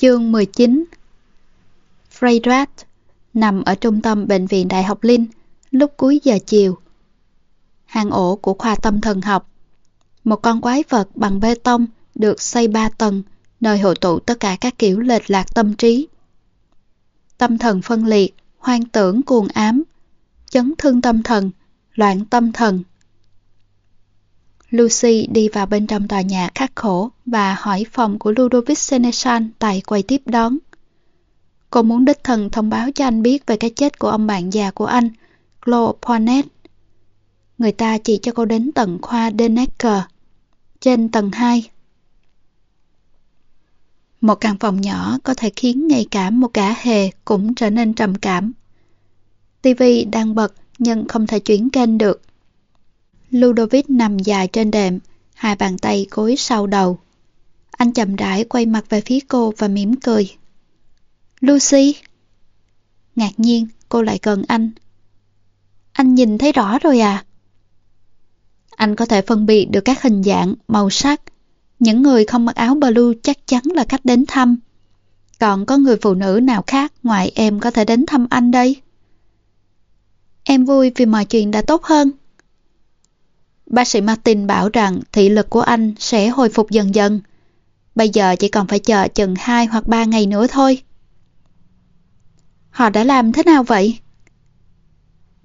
Chương 19 Freydrat nằm ở trung tâm Bệnh viện Đại học Linh lúc cuối giờ chiều. hàng ổ của khoa tâm thần học Một con quái vật bằng bê tông được xây ba tầng nơi hội tụ tất cả các kiểu lệch lạc tâm trí. Tâm thần phân liệt, hoang tưởng cuồng ám, chấn thương tâm thần, loạn tâm thần. Lucy đi vào bên trong tòa nhà khắc khổ và hỏi phòng của Ludovic Senesan tại quầy tiếp đón. Cô muốn đích thân thông báo cho anh biết về cái chết của ông bạn già của anh, Claude Poinet. Người ta chỉ cho cô đến tầng khoa Denecker, trên tầng 2. Một căn phòng nhỏ có thể khiến ngay cả một cả hề cũng trở nên trầm cảm. TV đang bật nhưng không thể chuyển kênh được. Ludovic nằm dài trên đệm, hai bàn tay gối sau đầu. Anh chậm rãi quay mặt về phía cô và mỉm cười. Lucy! Ngạc nhiên, cô lại gần anh. Anh nhìn thấy rõ rồi à? Anh có thể phân biệt được các hình dạng, màu sắc. Những người không mặc áo blue chắc chắn là khách đến thăm. Còn có người phụ nữ nào khác ngoài em có thể đến thăm anh đây? Em vui vì mọi chuyện đã tốt hơn. Bác sĩ Martin bảo rằng thị lực của anh sẽ hồi phục dần dần. Bây giờ chỉ còn phải chờ chừng 2 hoặc 3 ngày nữa thôi. Họ đã làm thế nào vậy?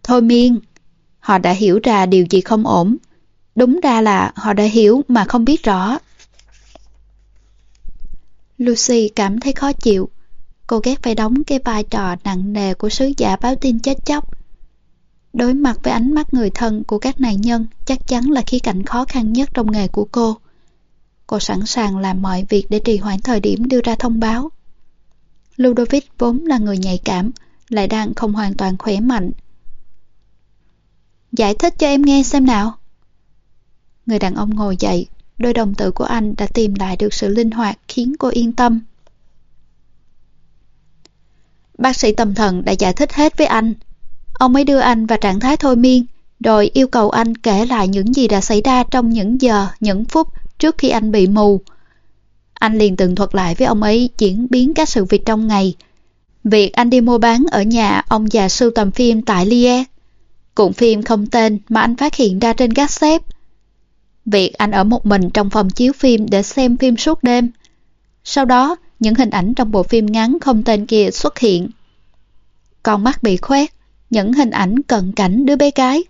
Thôi miên, họ đã hiểu ra điều gì không ổn. Đúng ra là họ đã hiểu mà không biết rõ. Lucy cảm thấy khó chịu. Cô ghét phải đóng cái vai trò nặng nề của sứ giả báo tin chết chóc. Đối mặt với ánh mắt người thân của các nạn nhân chắc chắn là khía cạnh khó khăn nhất trong nghề của cô. Cô sẵn sàng làm mọi việc để trì hoãn thời điểm đưa ra thông báo. Ludovic vốn là người nhạy cảm, lại đang không hoàn toàn khỏe mạnh. Giải thích cho em nghe xem nào. Người đàn ông ngồi dậy, đôi đồng tử của anh đã tìm lại được sự linh hoạt khiến cô yên tâm. Bác sĩ tâm thần đã giải thích hết với anh. Ông ấy đưa anh vào trạng thái thôi miên, rồi yêu cầu anh kể lại những gì đã xảy ra trong những giờ, những phút trước khi anh bị mù. Anh liền tường thuật lại với ông ấy diễn biến các sự việc trong ngày. Việc anh đi mua bán ở nhà ông già sưu tầm phim tại Lier. Cuộn phim không tên mà anh phát hiện ra trên gác xếp. Việc anh ở một mình trong phòng chiếu phim để xem phim suốt đêm. Sau đó, những hình ảnh trong bộ phim ngắn không tên kia xuất hiện. Con mắt bị khoét, những hình ảnh cận cảnh đứa bé gái,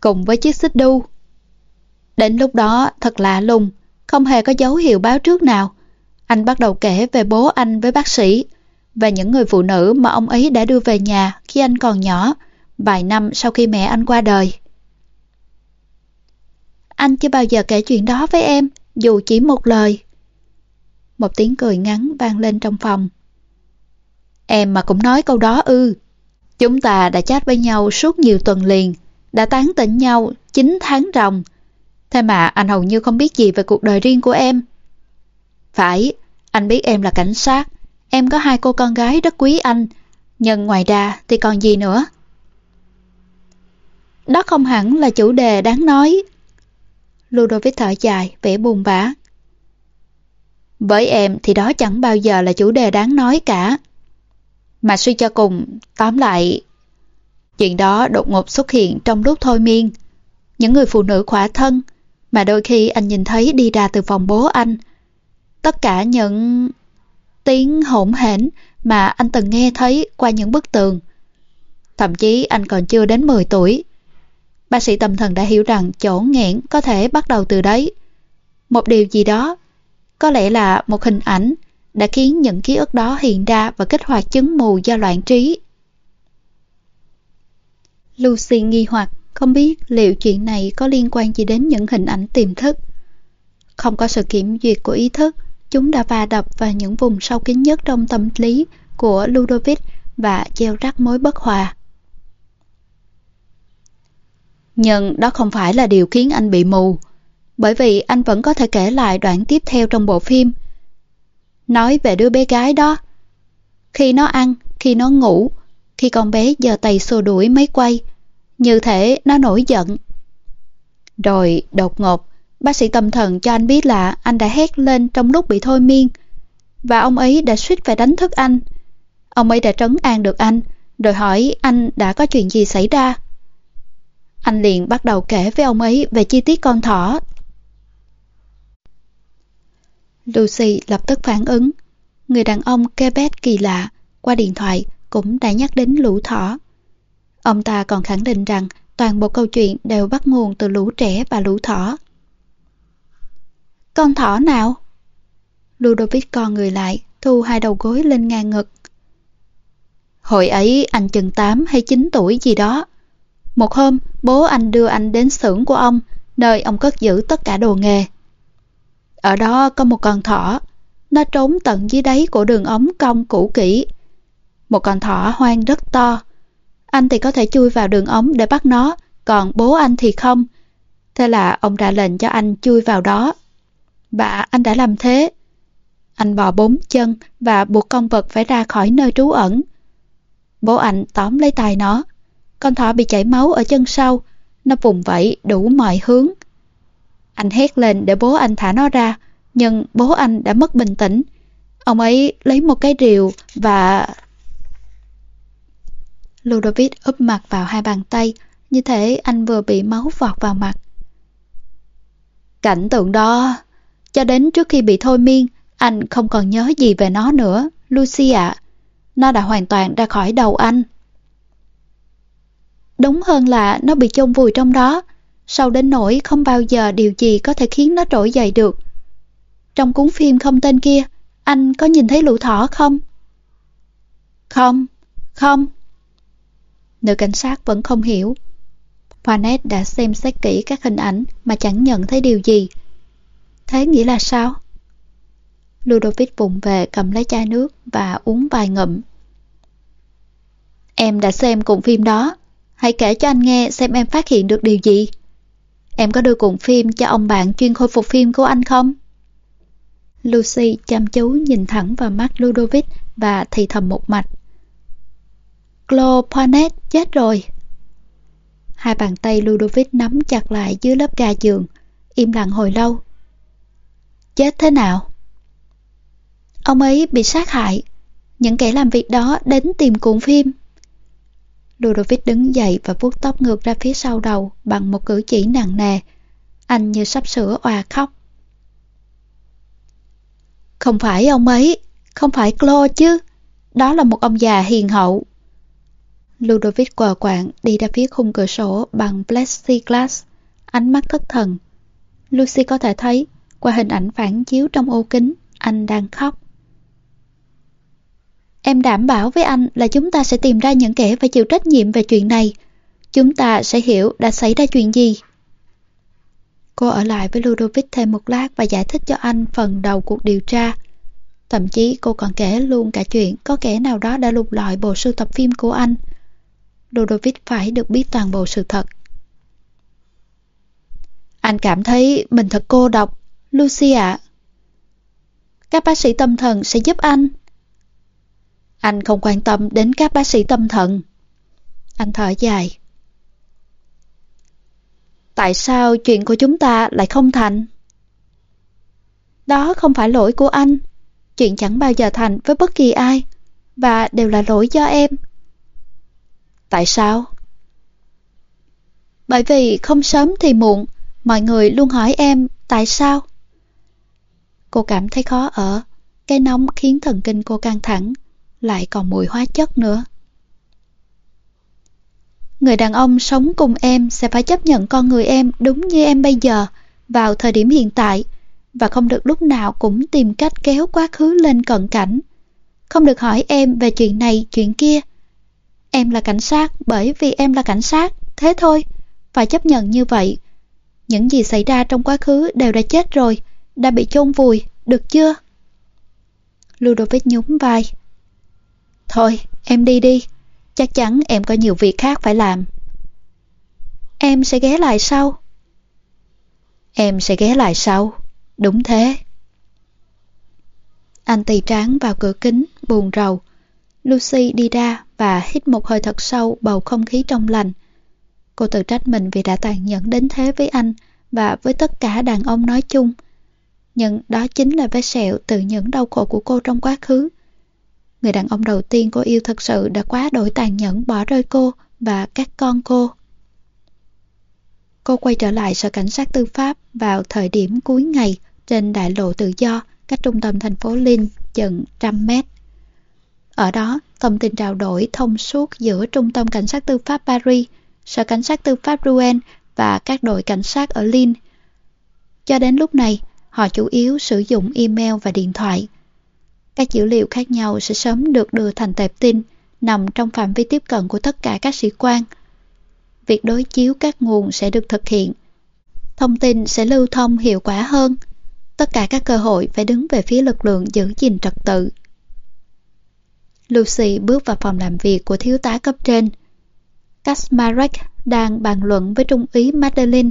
cùng với chiếc xích đu. Đến lúc đó, thật lạ lùng, không hề có dấu hiệu báo trước nào. Anh bắt đầu kể về bố anh với bác sĩ, và những người phụ nữ mà ông ấy đã đưa về nhà khi anh còn nhỏ, vài năm sau khi mẹ anh qua đời. Anh chưa bao giờ kể chuyện đó với em, dù chỉ một lời. Một tiếng cười ngắn vang lên trong phòng. Em mà cũng nói câu đó ư. Chúng ta đã chat với nhau suốt nhiều tuần liền, đã tán tỉnh nhau 9 tháng ròng. Thế mà anh hầu như không biết gì về cuộc đời riêng của em. Phải, anh biết em là cảnh sát, em có hai cô con gái rất quý anh, nhưng ngoài ra thì còn gì nữa? Đó không hẳn là chủ đề đáng nói. Ludovic thở dài, vẻ buồn bã. Với em thì đó chẳng bao giờ là chủ đề đáng nói cả. Mà suy cho cùng, tóm lại, chuyện đó đột ngột xuất hiện trong lúc thôi miên. Những người phụ nữ khỏa thân, mà đôi khi anh nhìn thấy đi ra từ phòng bố anh. Tất cả những tiếng hỗn hển mà anh từng nghe thấy qua những bức tường. Thậm chí anh còn chưa đến 10 tuổi. Bác sĩ tâm thần đã hiểu rằng chỗ nghẽn có thể bắt đầu từ đấy. Một điều gì đó, có lẽ là một hình ảnh đã khiến những ký ức đó hiện ra và kích hoạt chứng mù do loạn trí. Lucy nghi hoặc không biết liệu chuyện này có liên quan gì đến những hình ảnh tiềm thức. Không có sự kiểm duyệt của ý thức, chúng đã va đập vào những vùng sâu kín nhất trong tâm lý của Ludovic và gieo rắc mối bất hòa. Nhưng đó không phải là điều khiến anh bị mù, bởi vì anh vẫn có thể kể lại đoạn tiếp theo trong bộ phim. Nói về đứa bé gái đó. Khi nó ăn, khi nó ngủ, khi con bé giờ tay xô đuổi máy quay, như thể nó nổi giận. Rồi đột ngột, bác sĩ tâm thần cho anh biết là anh đã hét lên trong lúc bị thôi miên. và ông ấy đã suýt phải đánh thức anh. Ông ấy đã trấn an được anh, rồi hỏi anh đã có chuyện gì xảy ra. Anh liền bắt đầu kể với ông ấy về chi tiết con thỏ. Lucy lập tức phản ứng. Người đàn ông Quebec kỳ lạ qua điện thoại cũng đã nhắc đến lũ thỏ. Ông ta còn khẳng định rằng toàn bộ câu chuyện đều bắt nguồn từ lũ trẻ và lũ thỏ. Con thỏ nào? Ludovic con người lại, thu hai đầu gối lên ngang ngực. Hồi ấy anh chừng 8 hay 9 tuổi gì đó. Một hôm, bố anh đưa anh đến xưởng của ông, nơi ông cất giữ tất cả đồ nghề. Ở đó có một con thỏ, nó trốn tận dưới đáy của đường ống cong cũ kỹ. Một con thỏ hoang rất to. Anh thì có thể chui vào đường ống để bắt nó, còn bố anh thì không. Thế là ông ra lệnh cho anh chui vào đó. Và anh đã làm thế. Anh bò bốn chân và buộc con vật phải ra khỏi nơi trú ẩn. Bố anh tóm lấy tay nó. Con thỏ bị chảy máu ở chân sau. Nó vùng vẫy đủ mọi hướng. Anh hét lên để bố anh thả nó ra, nhưng bố anh đã mất bình tĩnh. Ông ấy lấy một cái rìu và... Ludovic úp mặt vào hai bàn tay, như thể anh vừa bị máu vọt vào mặt. Cảnh tượng đó, cho đến trước khi bị thôi miên, anh không còn nhớ gì về nó nữa, Lucy ạ. Nó đã hoàn toàn ra khỏi đầu anh. Đúng hơn là nó bị chôn vùi trong đó, sâu đến nỗi không bao giờ điều gì có thể khiến nó trỗi dậy được. Trong cuốn phim không tên kia, anh có nhìn thấy lũ thỏ không? Không, không. Nữ cảnh sát vẫn không hiểu. Panet đã xem xét kỹ các hình ảnh mà chẳng nhận thấy điều gì. Thế nghĩa là sao? Ludovic vùng về cầm lấy chai nước và uống vài ngụm. Em đã xem cùng phim đó. Hãy kể cho anh nghe xem em phát hiện được điều gì. Em có đưa cuộn phim cho ông bạn chuyên khôi phục phim của anh không? Lucy chăm chú nhìn thẳng vào mắt Ludovic và thì thầm một mạch. Chloe Poinet chết rồi. Hai bàn tay Ludovic nắm chặt lại dưới lớp ga giường, im lặng hồi lâu. Chết thế nào? Ông ấy bị sát hại. Những kẻ làm việc đó đến tìm cuộn phim. Ludovic đứng dậy và vuốt tóc ngược ra phía sau đầu bằng một cử chỉ nặng nề. Anh như sắp sửa òa khóc. Không phải ông ấy, không phải Clo chứ. Đó là một ông già hiền hậu. Ludovic quờ quạng đi ra phía khung cửa sổ bằng plexiglass, ánh mắt thất thần. Lucy có thể thấy, qua hình ảnh phản chiếu trong ô kính, anh đang khóc. Em đảm bảo với anh là chúng ta sẽ tìm ra những kẻ phải chịu trách nhiệm về chuyện này. Chúng ta sẽ hiểu đã xảy ra chuyện gì. Cô ở lại với Ludovic thêm một lát và giải thích cho anh phần đầu cuộc điều tra. Thậm chí cô còn kể luôn cả chuyện có kẻ nào đó đã lục lọi bộ sưu tập phim của anh. Ludovic phải được biết toàn bộ sự thật. Anh cảm thấy mình thật cô độc, Lucy ạ. Các bác sĩ tâm thần sẽ giúp anh. Anh không quan tâm đến các bác sĩ tâm thần. Anh thở dài. Tại sao chuyện của chúng ta lại không thành? Đó không phải lỗi của anh. Chuyện chẳng bao giờ thành với bất kỳ ai. Và đều là lỗi do em. Tại sao? Bởi vì không sớm thì muộn, mọi người luôn hỏi em tại sao? Cô cảm thấy khó ở, cái nóng khiến thần kinh cô căng thẳng, lại còn mùi hóa chất nữa. Người đàn ông sống cùng em sẽ phải chấp nhận con người em đúng như em bây giờ, vào thời điểm hiện tại, và không được lúc nào cũng tìm cách kéo quá khứ lên cận cảnh. Không được hỏi em về chuyện này, chuyện kia. Em là cảnh sát bởi vì em là cảnh sát, thế thôi, phải chấp nhận như vậy. Những gì xảy ra trong quá khứ đều đã chết rồi, đã bị chôn vùi, được chưa? Ludovic nhún vai. Thôi, em đi đi. Chắc chắn em có nhiều việc khác phải làm. Em sẽ ghé lại sau. Em sẽ ghé lại sau. Đúng thế. Anh tì tráng vào cửa kính, buồn rầu. Lucy đi ra và hít một hơi thật sâu bầu không khí trong lành. Cô tự trách mình vì đã tàn nhẫn đến thế với anh và với tất cả đàn ông nói chung. nhưng đó chính là vết sẹo từ những đau khổ của cô trong quá khứ. Người đàn ông đầu tiên cô yêu thật sự đã quá đổi tàn nhẫn bỏ rơi cô và các con cô. Cô quay trở lại sở cảnh sát tư pháp vào thời điểm cuối ngày trên đại lộ tự do cách trung tâm thành phố Linh chừng trăm mét. Ở đó, thông tin trao đổi thông suốt giữa Trung tâm Cảnh sát Tư pháp Paris, Sở Cảnh sát Tư pháp Rouen và các đội cảnh sát ở Linh. Cho đến lúc này, họ chủ yếu sử dụng email và điện thoại. Các dữ liệu khác nhau sẽ sớm được đưa thành tệp tin, nằm trong phạm vi tiếp cận của tất cả các sĩ quan. Việc đối chiếu các nguồn sẽ được thực hiện. Thông tin sẽ lưu thông hiệu quả hơn. Tất cả các cơ hội phải đứng về phía lực lượng giữ gìn trật tự. Lucy bước vào phòng làm việc của thiếu tá cấp trên. Kasmarek đang bàn luận với trung úy Madeline.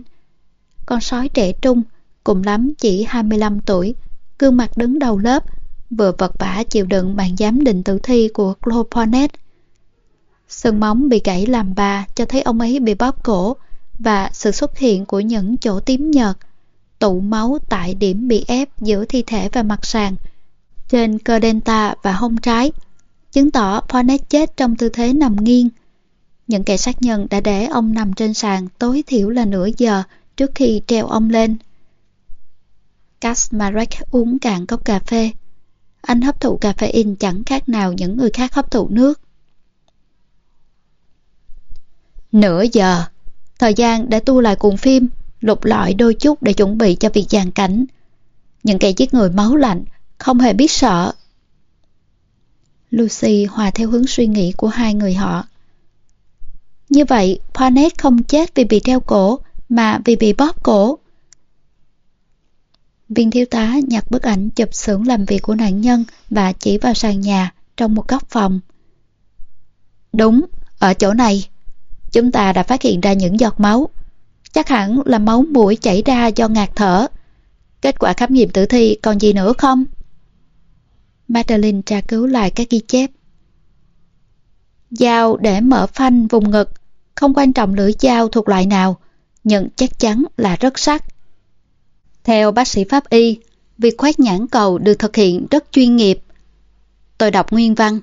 Con sói trẻ trung, cùng lắm chỉ 25 tuổi, gương mặt đứng đầu lớp, vừa vật vả chịu đựng bản giám định tử thi của Cloponet. Sừng móng bị gãy làm ba cho thấy ông ấy bị bóp cổ và sự xuất hiện của những chỗ tím nhợt, tụ máu tại điểm bị ép giữa thi thể và mặt sàn, trên cơ delta và hông trái, chứng tỏ Ponet chết trong tư thế nằm nghiêng. Những kẻ sát nhân đã để ông nằm trên sàn tối thiểu là nửa giờ trước khi treo ông lên. Kasmarek uống cạn cốc cà phê. Anh hấp thụ caffeine chẳng khác nào những người khác hấp thụ nước. Nửa giờ, thời gian để tu lại cuộn phim, lục lọi đôi chút để chuẩn bị cho việc dàn cảnh. Những kẻ giết người máu lạnh, không hề biết sợ. Lucy hòa theo hướng suy nghĩ của hai người họ. Như vậy, Panet không chết vì bị treo cổ, mà vì bị bóp cổ. Viên thiếu tá nhặt bức ảnh chụp xưởng làm việc của nạn nhân và chỉ vào sàn nhà trong một góc phòng. Đúng, ở chỗ này, chúng ta đã phát hiện ra những giọt máu. Chắc hẳn là máu mũi chảy ra do ngạt thở. Kết quả khám nghiệm tử thi còn gì nữa không? Madeline tra cứu lại các ghi chép. Dao để mở phanh vùng ngực, không quan trọng lưỡi dao thuộc loại nào, nhưng chắc chắn là rất sắc. Theo bác sĩ pháp y, việc khoét nhãn cầu được thực hiện rất chuyên nghiệp. Tôi đọc nguyên văn.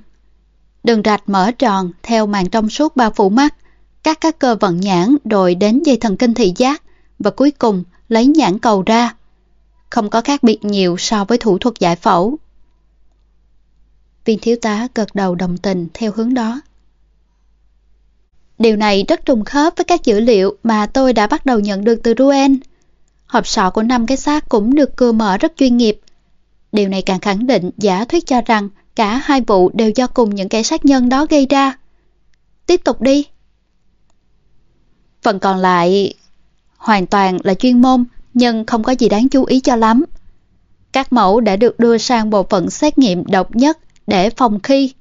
Đường rạch mở tròn theo màn trong suốt bao phủ mắt, cắt các cơ vận nhãn rồi đến dây thần kinh thị giác và cuối cùng lấy nhãn cầu ra. Không có khác biệt nhiều so với thủ thuật giải phẫu. Viên thiếu tá gật đầu đồng tình theo hướng đó. Điều này rất trùng khớp với các dữ liệu mà tôi đã bắt đầu nhận được từ Ruen. Hộp sọ của năm cái xác cũng được cưa mở rất chuyên nghiệp. Điều này càng khẳng định giả thuyết cho rằng cả hai vụ đều do cùng những kẻ sát nhân đó gây ra. Tiếp tục đi. Phần còn lại hoàn toàn là chuyên môn nhưng không có gì đáng chú ý cho lắm. Các mẫu đã được đưa sang bộ phận xét nghiệm độc nhất để phòng khi,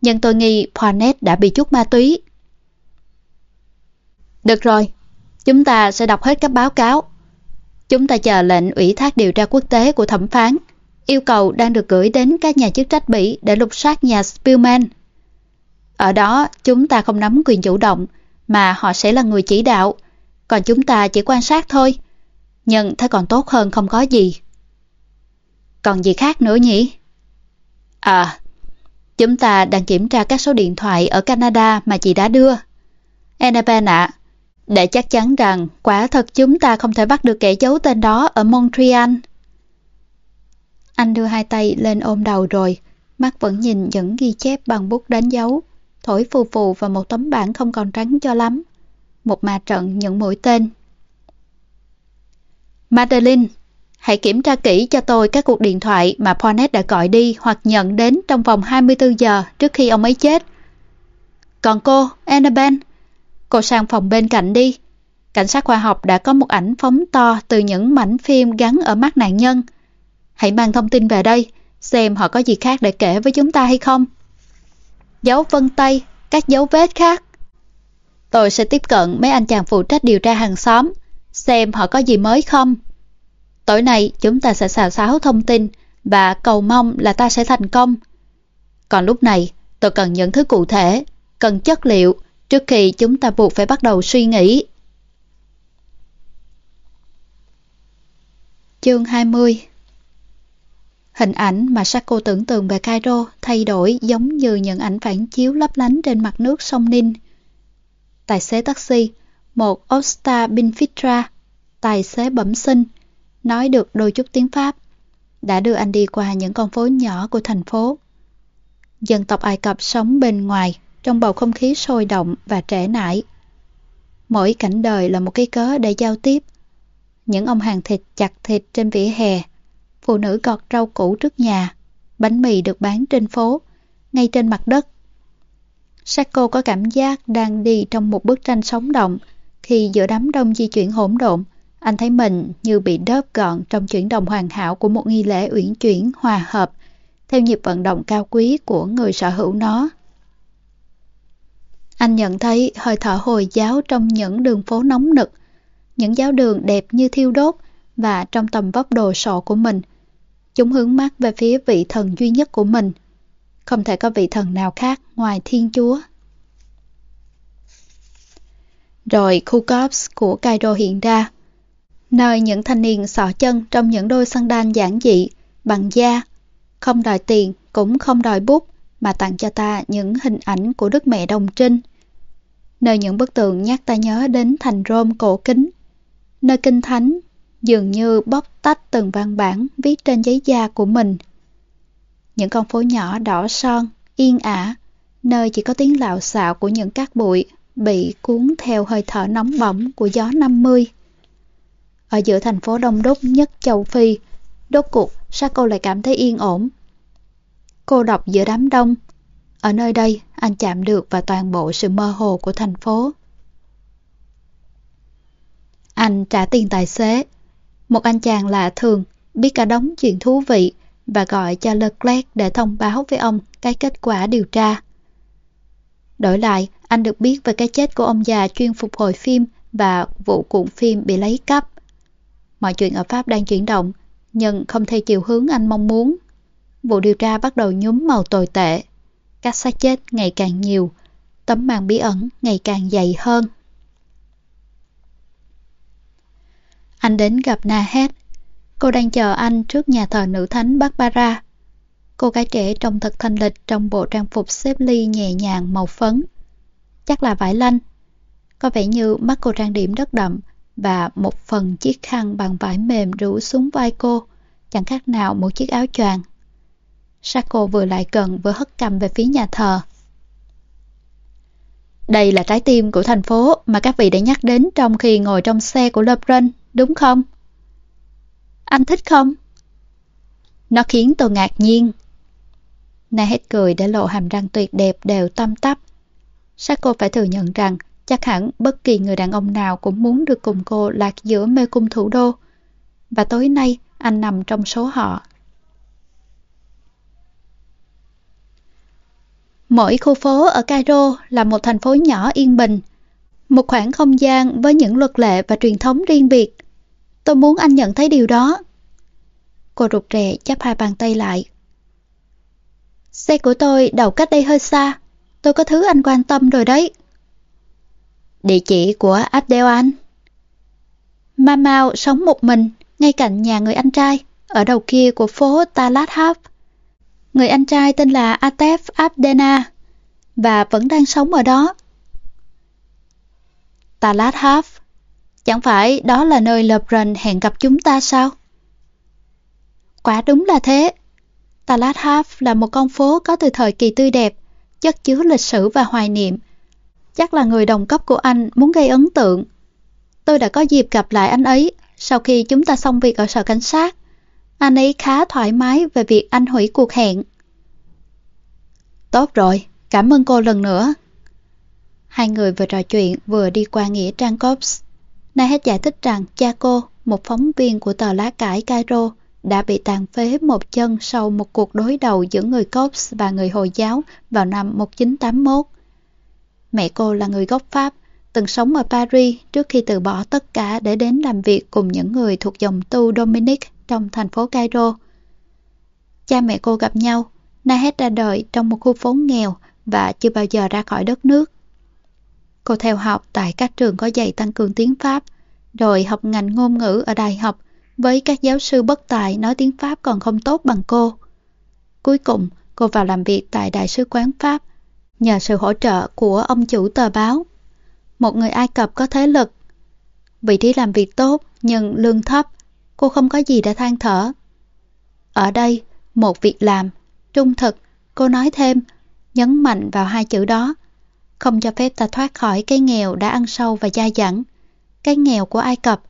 nhưng tôi nghi Poinet đã bị chút ma túy. Được rồi, chúng ta sẽ đọc hết các báo cáo. Chúng ta chờ lệnh ủy thác điều tra quốc tế của thẩm phán. Yêu cầu đang được gửi đến các nhà chức trách Bỉ để lục soát nhà Spielman Ở đó, chúng ta không nắm quyền chủ động, mà họ sẽ là người chỉ đạo, còn chúng ta chỉ quan sát thôi. Nhưng thế còn tốt hơn không có gì. Còn gì khác nữa nhỉ? À, chúng ta đang kiểm tra các số điện thoại ở Canada mà chị đã đưa. Annabelle ạ, để chắc chắn rằng quả thật chúng ta không thể bắt được kẻ giấu tên đó ở Montreal. Anh đưa hai tay lên ôm đầu rồi, mắt vẫn nhìn những ghi chép bằng bút đánh dấu, thổi phù phù vào một tấm bảng không còn trắng cho lắm. Một mà trận những mũi tên. Madeline, hãy kiểm tra kỹ cho tôi các cuộc điện thoại mà Poinet đã gọi đi hoặc nhận đến trong vòng 24 giờ trước khi ông ấy chết. Còn cô, Annabelle, Cô sang phòng bên cạnh đi. Cảnh sát khoa học đã có một ảnh phóng to từ những mảnh phim gắn ở mắt nạn nhân. Hãy mang thông tin về đây, xem họ có gì khác để kể với chúng ta hay không. Dấu vân tay, các dấu vết khác. Tôi sẽ tiếp cận mấy anh chàng phụ trách điều tra hàng xóm, xem họ có gì mới không. Tối nay chúng ta sẽ xào xáo thông tin và cầu mong là ta sẽ thành công. Còn lúc này, tôi cần những thứ cụ thể, cần chất liệu, trước khi chúng ta buộc phải bắt đầu suy nghĩ. Chương 20 Hình ảnh mà Sako tưởng tượng về Cairo thay đổi giống như những ảnh phản chiếu lấp lánh trên mặt nước sông Ninh. Tài xế taxi, một Osta Binfitra, tài xế bẩm sinh, nói được đôi chút tiếng Pháp, đã đưa anh đi qua những con phố nhỏ của thành phố. Dân tộc Ai Cập sống bên ngoài, trong bầu không khí sôi động và trẻ nải. Mỗi cảnh đời là một cái cớ để giao tiếp. Những ông hàng thịt chặt thịt trên vỉa hè, phụ nữ gọt rau củ trước nhà, bánh mì được bán trên phố, ngay trên mặt đất. Sacco có cảm giác đang đi trong một bức tranh sống động khi giữa đám đông di chuyển hỗn độn, anh thấy mình như bị đớp gọn trong chuyển động hoàn hảo của một nghi lễ uyển chuyển hòa hợp theo nhịp vận động cao quý của người sở hữu nó. Anh nhận thấy hơi thở Hồi giáo trong những đường phố nóng nực, những giáo đường đẹp như thiêu đốt và trong tầm vóc đồ sộ của mình. Chúng hướng mắt về phía vị thần duy nhất của mình. Không thể có vị thần nào khác ngoài Thiên Chúa. Rồi khu Cops của Cairo hiện ra, nơi những thanh niên sọ chân trong những đôi sandal giản dị, bằng da, không đòi tiền cũng không đòi bút mà tặng cho ta những hình ảnh của Đức Mẹ Đồng Trinh. Nơi những bức tượng nhắc ta nhớ đến thành Rome cổ kính, nơi kinh thánh dường như bóc tách từng văn bản viết trên giấy da của mình. Những con phố nhỏ đỏ son, yên ả, nơi chỉ có tiếng lạo xạo của những cát bụi bị cuốn theo hơi thở nóng bỏng của gió 50. Ở giữa thành phố đông đúc nhất châu Phi, đốt cuộc cô lại cảm thấy yên ổn. Cô đọc giữa đám đông. Ở nơi đây, anh chạm được vào toàn bộ sự mơ hồ của thành phố. Anh trả tiền tài xế. Một anh chàng lạ thường, biết cả đống chuyện thú vị và gọi cho Leclerc để thông báo với ông cái kết quả điều tra. Đổi lại, anh được biết về cái chết của ông già chuyên phục hồi phim và vụ cuộn phim bị lấy cắp. Mọi chuyện ở Pháp đang chuyển động, nhưng không theo chiều hướng anh mong muốn. Vụ điều tra bắt đầu nhúm màu tồi tệ. Các xác chết ngày càng nhiều, tấm màn bí ẩn ngày càng dày hơn. Anh đến gặp Nahed. Cô đang chờ anh trước nhà thờ nữ thánh Barbara. Cô gái trẻ trông thật thanh lịch trong bộ trang phục xếp ly nhẹ nhàng màu phấn. Chắc là vải lanh. Có vẻ như mắt cô trang điểm rất đậm và một phần chiếc khăn bằng vải mềm rủ xuống vai cô, chẳng khác nào một chiếc áo choàng. Sako vừa lại gần vừa hất cầm về phía nhà thờ. Đây là trái tim của thành phố mà các vị đã nhắc đến trong khi ngồi trong xe của Lebrun, đúng không? Anh thích không? Nó khiến tôi ngạc nhiên. Na hết cười để lộ hàm răng tuyệt đẹp đều tâm tắp. Sako phải thừa nhận rằng chắc hẳn bất kỳ người đàn ông nào cũng muốn được cùng cô lạc giữa mê cung thủ đô. Và tối nay anh nằm trong số họ. Mỗi khu phố ở Cairo là một thành phố nhỏ yên bình, một khoảng không gian với những luật lệ và truyền thống riêng biệt. Tôi muốn anh nhận thấy điều đó. Cô rụt rè chắp hai bàn tay lại. Xe của tôi đầu cách đây hơi xa, tôi có thứ anh quan tâm rồi đấy. Địa chỉ của Abdelan. Mamao sống một mình, ngay cạnh nhà người anh trai, ở đầu kia của phố Talat Haf. Người anh trai tên là Atef Abdena và vẫn đang sống ở đó. Talat Haf, chẳng phải đó là nơi Lebron hẹn gặp chúng ta sao? Quả đúng là thế. Talat Haf là một con phố có từ thời kỳ tươi đẹp, chất chứa lịch sử và hoài niệm. Chắc là người đồng cấp của anh muốn gây ấn tượng. Tôi đã có dịp gặp lại anh ấy sau khi chúng ta xong việc ở sở cảnh sát. Anh ấy khá thoải mái về việc anh hủy cuộc hẹn. Tốt rồi, cảm ơn cô lần nữa. Hai người vừa trò chuyện vừa đi qua nghĩa trang Cops. Nay hết giải thích rằng cha cô, một phóng viên của tờ lá cải Cairo, đã bị tàn phế một chân sau một cuộc đối đầu giữa người Cops và người Hồi giáo vào năm 1981. Mẹ cô là người gốc Pháp, từng sống ở Paris trước khi từ bỏ tất cả để đến làm việc cùng những người thuộc dòng tu Dominic trong thành phố Cairo. Cha mẹ cô gặp nhau, Nahed ra đời trong một khu phố nghèo và chưa bao giờ ra khỏi đất nước. Cô theo học tại các trường có dạy tăng cường tiếng Pháp, rồi học ngành ngôn ngữ ở đại học với các giáo sư bất tài nói tiếng Pháp còn không tốt bằng cô. Cuối cùng, cô vào làm việc tại Đại sứ quán Pháp nhờ sự hỗ trợ của ông chủ tờ báo. Một người Ai Cập có thế lực. Vị trí làm việc tốt nhưng lương thấp, cô không có gì để than thở. Ở đây, một việc làm, trung thực, cô nói thêm, nhấn mạnh vào hai chữ đó. Không cho phép ta thoát khỏi cái nghèo đã ăn sâu và dai dẳng. Cái nghèo của Ai Cập,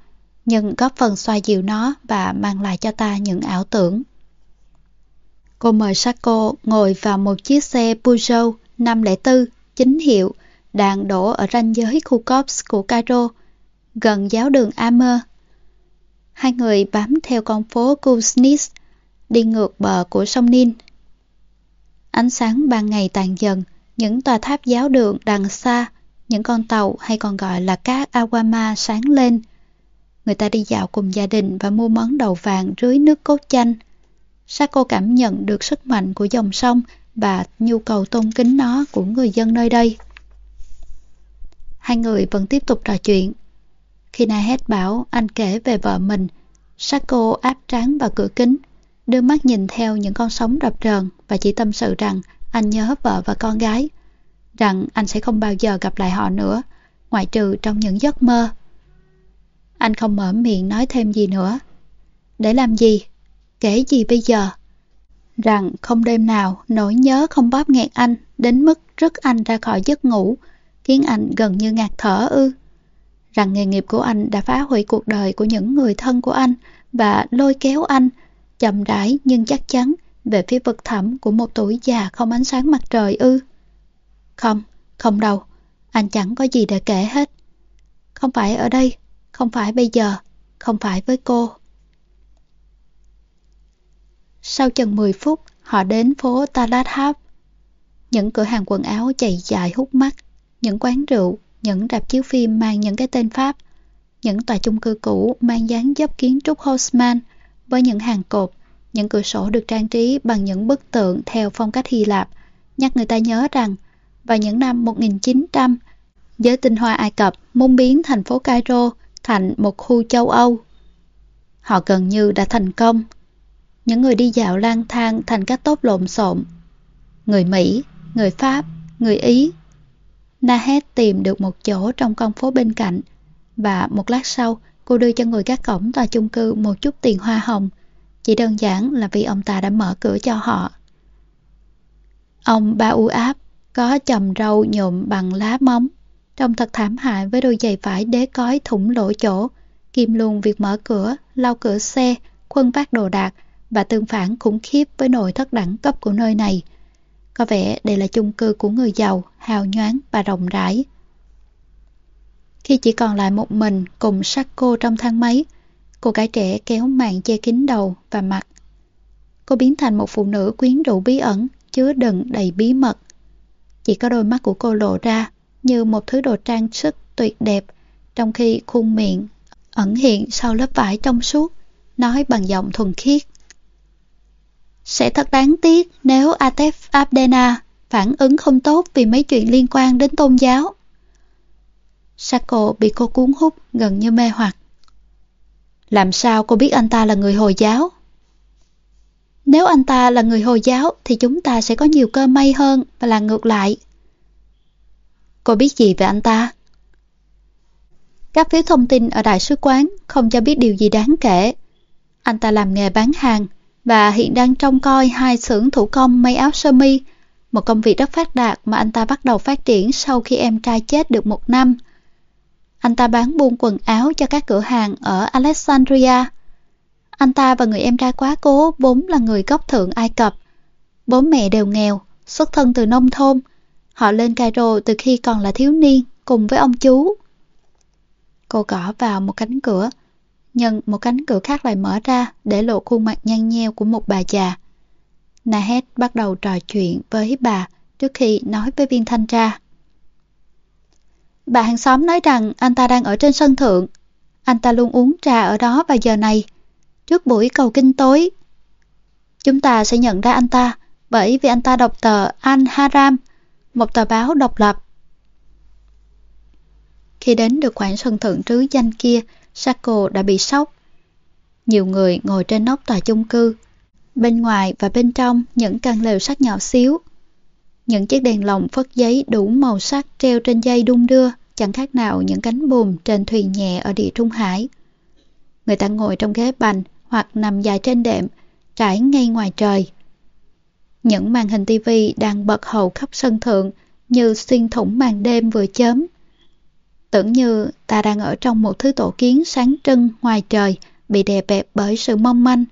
nhưng góp phần xoa dịu nó và mang lại cho ta những ảo tưởng. Cô mời Sako ngồi vào một chiếc xe Peugeot 504 chính hiệu đang đổ ở ranh giới khu Cops của Cairo, gần giáo đường Amer. Hai người bám theo con phố Kusnis, đi ngược bờ của sông Nin. Ánh sáng ban ngày tàn dần, những tòa tháp giáo đường đằng xa, những con tàu hay còn gọi là các Awama sáng lên. Người ta đi dạo cùng gia đình và mua món đầu vàng rưới nước cốt chanh. Sako cảm nhận được sức mạnh của dòng sông và nhu cầu tôn kính nó của người dân nơi đây. Hai người vẫn tiếp tục trò chuyện. Khi Nahed bảo anh kể về vợ mình, Sako áp trán vào cửa kính, đưa mắt nhìn theo những con sóng đập rờn và chỉ tâm sự rằng anh nhớ vợ và con gái, rằng anh sẽ không bao giờ gặp lại họ nữa, ngoại trừ trong những giấc mơ. Anh không mở miệng nói thêm gì nữa. Để làm gì? Kể gì bây giờ? Rằng không đêm nào nỗi nhớ không bóp nghẹt anh đến mức rứt anh ra khỏi giấc ngủ, khiến anh gần như ngạt thở ư. Rằng nghề nghiệp của anh đã phá hủy cuộc đời của những người thân của anh và lôi kéo anh, chậm rãi nhưng chắc chắn, về phía vực thẳm của một tuổi già không ánh sáng mặt trời ư. Không, không đâu, anh chẳng có gì để kể hết. Không phải ở đây, không phải bây giờ, không phải với cô. Sau chừng 10 phút, họ đến phố Talat Những cửa hàng quần áo chạy dài hút mắt, những quán rượu, những rạp chiếu phim mang những cái tên Pháp, những tòa chung cư cũ mang dáng dấp kiến trúc Haussmann với những hàng cột, những cửa sổ được trang trí bằng những bức tượng theo phong cách Hy Lạp, nhắc người ta nhớ rằng vào những năm 1900, giới tinh hoa Ai Cập muốn biến thành phố Cairo thành một khu châu Âu. Họ gần như đã thành công. Những người đi dạo lang thang thành các tốp lộn xộn. Người Mỹ, người Pháp, người Ý. Nahed tìm được một chỗ trong con phố bên cạnh và một lát sau cô đưa cho người các cổng tòa chung cư một chút tiền hoa hồng. Chỉ đơn giản là vì ông ta đã mở cửa cho họ. Ông ba u áp có chầm râu nhộm bằng lá móng Trông thật thảm hại với đôi giày vải đế cói thủng lỗ chỗ, kim luôn việc mở cửa, lau cửa xe, khuân vác đồ đạc và tương phản khủng khiếp với nội thất đẳng cấp của nơi này. Có vẻ đây là chung cư của người giàu, hào nhoáng và rộng rãi. Khi chỉ còn lại một mình cùng Sako trong thang máy, cô gái trẻ kéo màn che kín đầu và mặt. Cô biến thành một phụ nữ quyến rũ bí ẩn, chứa đựng đầy bí mật. Chỉ có đôi mắt của cô lộ ra, như một thứ đồ trang sức tuyệt đẹp, trong khi khuôn miệng ẩn hiện sau lớp vải trong suốt, nói bằng giọng thuần khiết. Sẽ thật đáng tiếc nếu Atef Abdena phản ứng không tốt vì mấy chuyện liên quan đến tôn giáo. Sako bị cô cuốn hút gần như mê hoặc. Làm sao cô biết anh ta là người Hồi giáo? Nếu anh ta là người Hồi giáo thì chúng ta sẽ có nhiều cơ may hơn và là ngược lại. Cô biết gì về anh ta? Các phiếu thông tin ở đại sứ quán không cho biết điều gì đáng kể. Anh ta làm nghề bán hàng và hiện đang trông coi hai xưởng thủ công may áo sơ mi, một công việc rất phát đạt mà anh ta bắt đầu phát triển sau khi em trai chết được một năm. Anh ta bán buôn quần áo cho các cửa hàng ở Alexandria. Anh ta và người em trai quá cố vốn là người gốc thượng Ai Cập. Bố mẹ đều nghèo, xuất thân từ nông thôn, Họ lên Cairo từ khi còn là thiếu niên cùng với ông chú. Cô gõ vào một cánh cửa, nhưng một cánh cửa khác lại mở ra để lộ khuôn mặt nhăn nheo của một bà già. Nahed bắt đầu trò chuyện với bà trước khi nói với viên thanh tra. Bà hàng xóm nói rằng anh ta đang ở trên sân thượng. Anh ta luôn uống trà ở đó vào giờ này, trước buổi cầu kinh tối. Chúng ta sẽ nhận ra anh ta bởi vì anh ta đọc tờ Al Haram một tờ báo độc lập. Khi đến được khoảng sân thượng trứ danh kia, Sako đã bị sốc. Nhiều người ngồi trên nóc tòa chung cư. Bên ngoài và bên trong những căn lều sắt nhỏ xíu. Những chiếc đèn lồng phất giấy đủ màu sắc treo trên dây đung đưa, chẳng khác nào những cánh buồm trên thuyền nhẹ ở địa Trung Hải. Người ta ngồi trong ghế bành hoặc nằm dài trên đệm, trải ngay ngoài trời. Những màn hình tivi đang bật hầu khắp sân thượng như xuyên thủng màn đêm vừa chớm. Tưởng như ta đang ở trong một thứ tổ kiến sáng trưng ngoài trời bị đè bẹp bởi sự mong manh.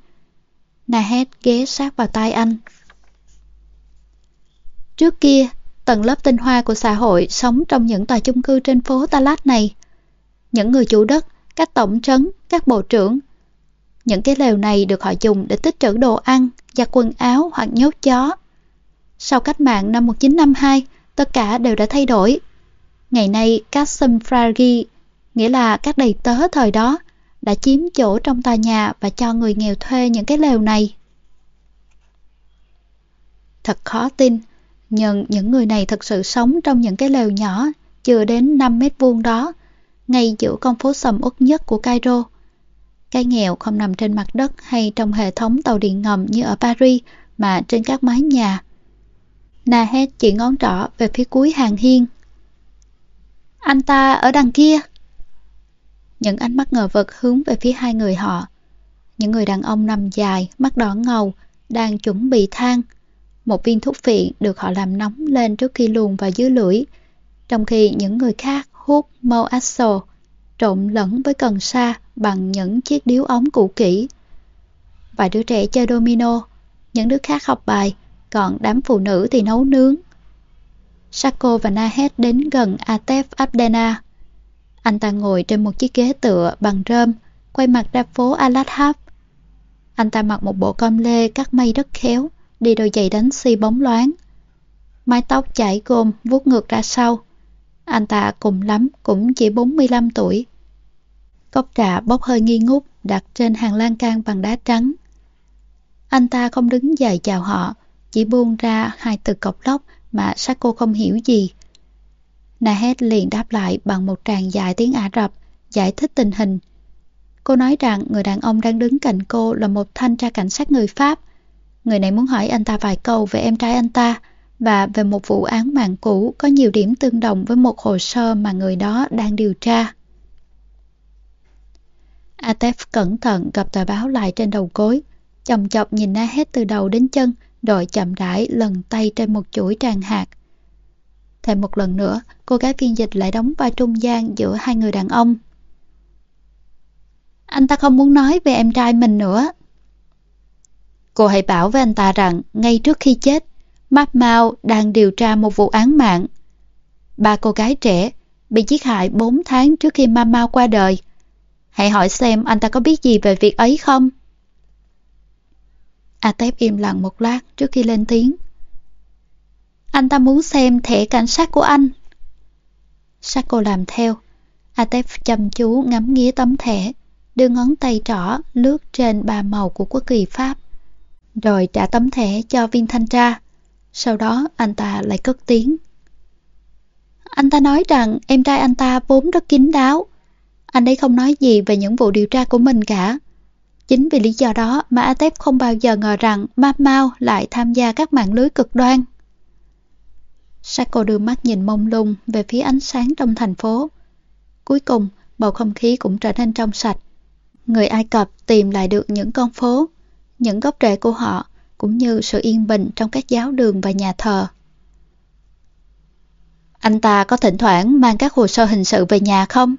Nahed ghé sát vào tai anh. Trước kia, tầng lớp tinh hoa của xã hội sống trong những tòa chung cư trên phố Talat này. Những người chủ đất, các tổng trấn, các bộ trưởng. Những cái lều này được họ dùng để tích trữ đồ ăn, giặt quần áo hoặc nhốt chó. Sau cách mạng năm 1952, tất cả đều đã thay đổi. Ngày nay, các Sumfragi, nghĩa là các đầy tớ thời đó, đã chiếm chỗ trong tòa nhà và cho người nghèo thuê những cái lều này. Thật khó tin, nhưng những người này thực sự sống trong những cái lều nhỏ chưa đến 5 mét vuông đó, ngay giữa con phố sầm uất nhất của Cairo. Cái nghèo không nằm trên mặt đất hay trong hệ thống tàu điện ngầm như ở Paris mà trên các mái nhà. Nahed chỉ ngón trỏ về phía cuối hàng hiên. Anh ta ở đằng kia. Những ánh mắt ngờ vực hướng về phía hai người họ. Những người đàn ông nằm dài, mắt đỏ ngầu, đang chuẩn bị than. Một viên thuốc phiện được họ làm nóng lên trước khi luồn vào dưới lưỡi, trong khi những người khác hút mâu axo trộn lẫn với cần sa bằng những chiếc điếu ống cũ kỹ. Vài đứa trẻ chơi domino, những đứa khác học bài, còn đám phụ nữ thì nấu nướng. Sako và Nahed đến gần Atef Abdena. Anh ta ngồi trên một chiếc ghế tựa bằng rơm, quay mặt ra phố Alathab. Anh ta mặc một bộ com lê cắt mây rất khéo, đi đôi giày đánh xi bóng loáng. Mái tóc chảy gồm vuốt ngược ra sau. Anh ta cùng lắm cũng chỉ 45 tuổi. Cốc trà bốc hơi nghi ngút đặt trên hàng lan can bằng đá trắng. Anh ta không đứng dậy chào họ, chỉ buông ra hai từ cọc lóc mà Sako không hiểu gì. Nahed liền đáp lại bằng một tràng dài tiếng Ả Rập, giải thích tình hình. Cô nói rằng người đàn ông đang đứng cạnh cô là một thanh tra cảnh sát người Pháp. Người này muốn hỏi anh ta vài câu về em trai anh ta và về một vụ án mạng cũ có nhiều điểm tương đồng với một hồ sơ mà người đó đang điều tra. Atef cẩn thận gặp tờ báo lại trên đầu gối, chồng chọc nhìn na hết từ đầu đến chân, rồi chậm rãi lần tay trên một chuỗi tràng hạt. Thêm một lần nữa, cô gái phiên dịch lại đóng vai trung gian giữa hai người đàn ông. Anh ta không muốn nói về em trai mình nữa. Cô hãy bảo với anh ta rằng ngay trước khi chết, Map Mao đang điều tra một vụ án mạng. Ba cô gái trẻ bị giết hại 4 tháng trước khi Ma Mao qua đời. Hãy hỏi xem anh ta có biết gì về việc ấy không? Atep im lặng một lát trước khi lên tiếng. Anh ta muốn xem thẻ cảnh sát của anh. Sako làm theo. Atef chăm chú ngắm nghía tấm thẻ, đưa ngón tay trỏ lướt trên ba màu của quốc kỳ Pháp. Rồi trả tấm thẻ cho viên thanh tra. Sau đó anh ta lại cất tiếng. Anh ta nói rằng em trai anh ta vốn rất kín đáo. Anh ấy không nói gì về những vụ điều tra của mình cả. Chính vì lý do đó mà Atep không bao giờ ngờ rằng Ma Mao lại tham gia các mạng lưới cực đoan. Sako đưa mắt nhìn mông lung về phía ánh sáng trong thành phố. Cuối cùng, bầu không khí cũng trở nên trong sạch. Người Ai Cập tìm lại được những con phố, những gốc rễ của họ, cũng như sự yên bình trong các giáo đường và nhà thờ. Anh ta có thỉnh thoảng mang các hồ sơ hình sự về nhà không?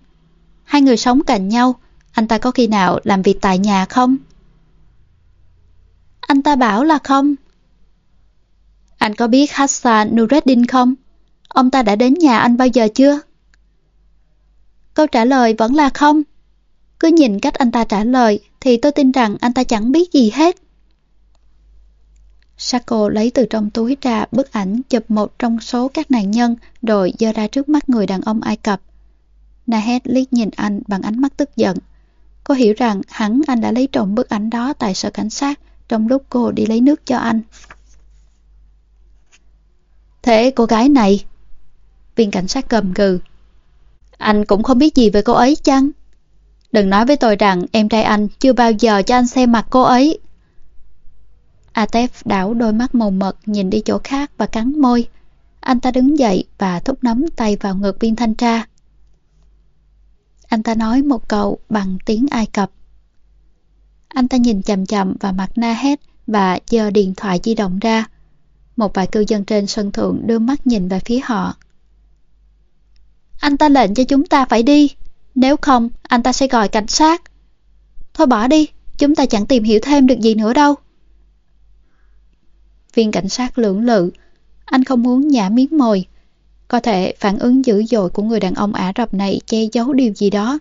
Hai người sống cạnh nhau, anh ta có khi nào làm việc tại nhà không? Anh ta bảo là không. Anh có biết Hassan Nureddin không? Ông ta đã đến nhà anh bao giờ chưa? Câu trả lời vẫn là không. Cứ nhìn cách anh ta trả lời thì tôi tin rằng anh ta chẳng biết gì hết. Sako lấy từ trong túi ra bức ảnh chụp một trong số các nạn nhân rồi dơ ra trước mắt người đàn ông Ai Cập. Nahed liếc nhìn anh bằng ánh mắt tức giận. Cô hiểu rằng hẳn anh đã lấy trộm bức ảnh đó tại sở cảnh sát, trong lúc cô đi lấy nước cho anh. Thế cô gái này? Viên cảnh sát cầm gừ. Anh cũng không biết gì về cô ấy chăng? Đừng nói với tôi rằng em trai anh chưa bao giờ cho anh xem mặt cô ấy. Atef đảo đôi mắt màu mật nhìn đi chỗ khác và cắn môi. Anh ta đứng dậy và thúc nắm tay vào ngực viên thanh tra. Anh ta nói một câu bằng tiếng Ai Cập. Anh ta nhìn chậm chậm vào mặt Na Hét và giơ điện thoại di động ra. Một vài cư dân trên sân thượng đưa mắt nhìn về phía họ. Anh ta lệnh cho chúng ta phải đi. Nếu không, anh ta sẽ gọi cảnh sát. Thôi bỏ đi, chúng ta chẳng tìm hiểu thêm được gì nữa đâu. Viên cảnh sát lưỡng lự. Anh không muốn nhả miếng mồi. Có thể phản ứng dữ dội của người đàn ông Ả Rập này che giấu điều gì đó.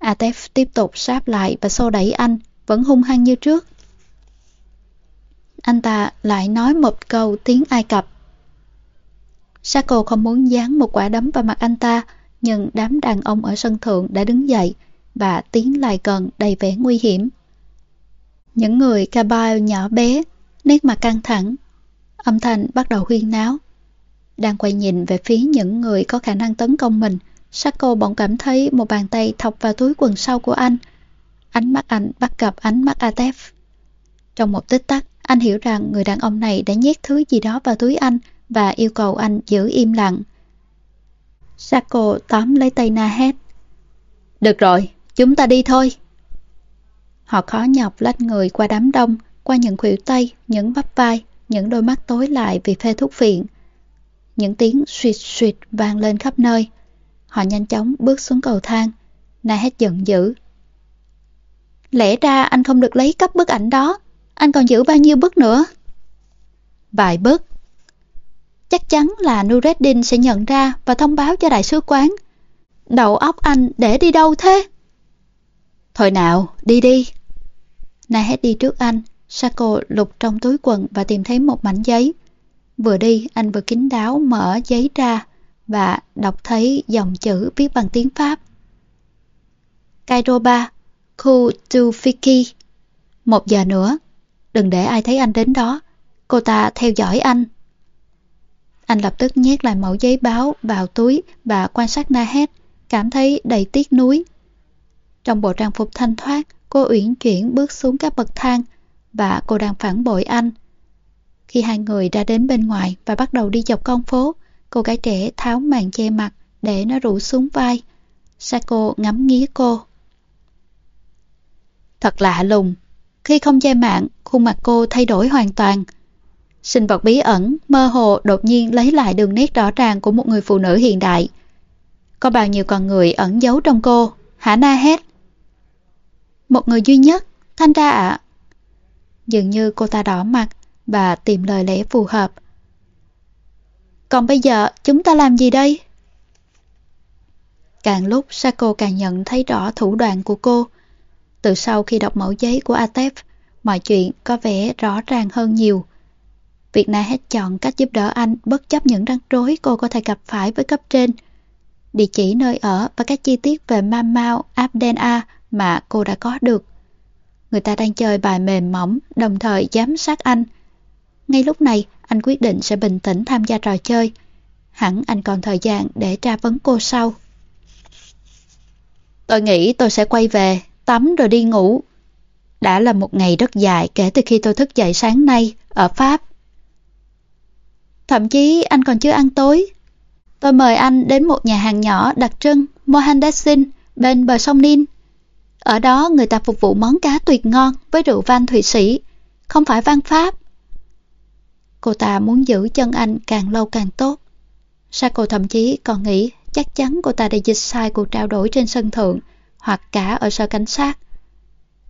Atef tiếp tục sáp lại và xô đẩy anh, vẫn hung hăng như trước. Anh ta lại nói một câu tiếng Ai Cập. Sako không muốn dán một quả đấm vào mặt anh ta, nhưng đám đàn ông ở sân thượng đã đứng dậy và tiến lại gần đầy vẻ nguy hiểm. Những người Kabyle nhỏ bé, nét mặt căng thẳng, âm thanh bắt đầu huyên náo. Đang quay nhìn về phía những người có khả năng tấn công mình, Sacco bỗng cảm thấy một bàn tay thọc vào túi quần sau của anh. Ánh mắt anh bắt gặp ánh mắt Atef. Trong một tích tắc, anh hiểu rằng người đàn ông này đã nhét thứ gì đó vào túi anh và yêu cầu anh giữ im lặng. Sacco tóm lấy tay Nahed. Được rồi, chúng ta đi thôi. Họ khó nhọc lách người qua đám đông, qua những khuỷu tay, những bắp vai, những đôi mắt tối lại vì phê thuốc phiện. Những tiếng suyệt suyệt vang lên khắp nơi. Họ nhanh chóng bước xuống cầu thang. Nahet giận dữ. Lẽ ra anh không được lấy cấp bức ảnh đó. Anh còn giữ bao nhiêu bức nữa? Vài bức. Chắc chắn là Nureddin sẽ nhận ra và thông báo cho đại sứ quán. Đầu óc anh để đi đâu thế? Thôi nào, đi đi. Nahed đi trước anh, Sako lục trong túi quần và tìm thấy một mảnh giấy. Vừa đi, anh vừa kín đáo mở giấy ra và đọc thấy dòng chữ viết bằng tiếng Pháp. Cairo 3, khu Tufiki. Một giờ nữa, đừng để ai thấy anh đến đó. Cô ta theo dõi anh. Anh lập tức nhét lại mẫu giấy báo vào túi và quan sát Nahed, cảm thấy đầy tiếc nuối. Trong bộ trang phục thanh thoát, cô uyển chuyển bước xuống các bậc thang và cô đang phản bội anh. Khi hai người ra đến bên ngoài và bắt đầu đi dọc con phố, cô gái trẻ tháo màn che mặt để nó rủ xuống vai. Sako ngắm nghía cô. Thật lạ lùng, khi không che mạng, khuôn mặt cô thay đổi hoàn toàn. Sinh vật bí ẩn, mơ hồ đột nhiên lấy lại đường nét rõ ràng của một người phụ nữ hiện đại. Có bao nhiêu con người ẩn giấu trong cô? Hả na hét? Một người duy nhất, thanh ra ạ. Dường như cô ta đỏ mặt và tìm lời lẽ phù hợp. Còn bây giờ chúng ta làm gì đây? Càng lúc Sako càng nhận thấy rõ thủ đoạn của cô. Từ sau khi đọc mẫu giấy của Atef, mọi chuyện có vẻ rõ ràng hơn nhiều. Việt Nam hết chọn cách giúp đỡ anh bất chấp những rắc rối cô có thể gặp phải với cấp trên. Địa chỉ nơi ở và các chi tiết về Mamao Abdena mà cô đã có được. Người ta đang chơi bài mềm mỏng, đồng thời giám sát anh. Ngay lúc này, anh quyết định sẽ bình tĩnh tham gia trò chơi. Hẳn anh còn thời gian để tra vấn cô sau. Tôi nghĩ tôi sẽ quay về, tắm rồi đi ngủ. Đã là một ngày rất dài kể từ khi tôi thức dậy sáng nay ở Pháp. Thậm chí anh còn chưa ăn tối. Tôi mời anh đến một nhà hàng nhỏ đặc trưng Mohandesin bên bờ sông Nin. Ở đó người ta phục vụ món cá tuyệt ngon với rượu vang Thụy Sĩ, không phải vang Pháp. Cô ta muốn giữ chân anh càng lâu càng tốt. Sako thậm chí còn nghĩ chắc chắn cô ta đã dịch sai cuộc trao đổi trên sân thượng hoặc cả ở sở cảnh sát.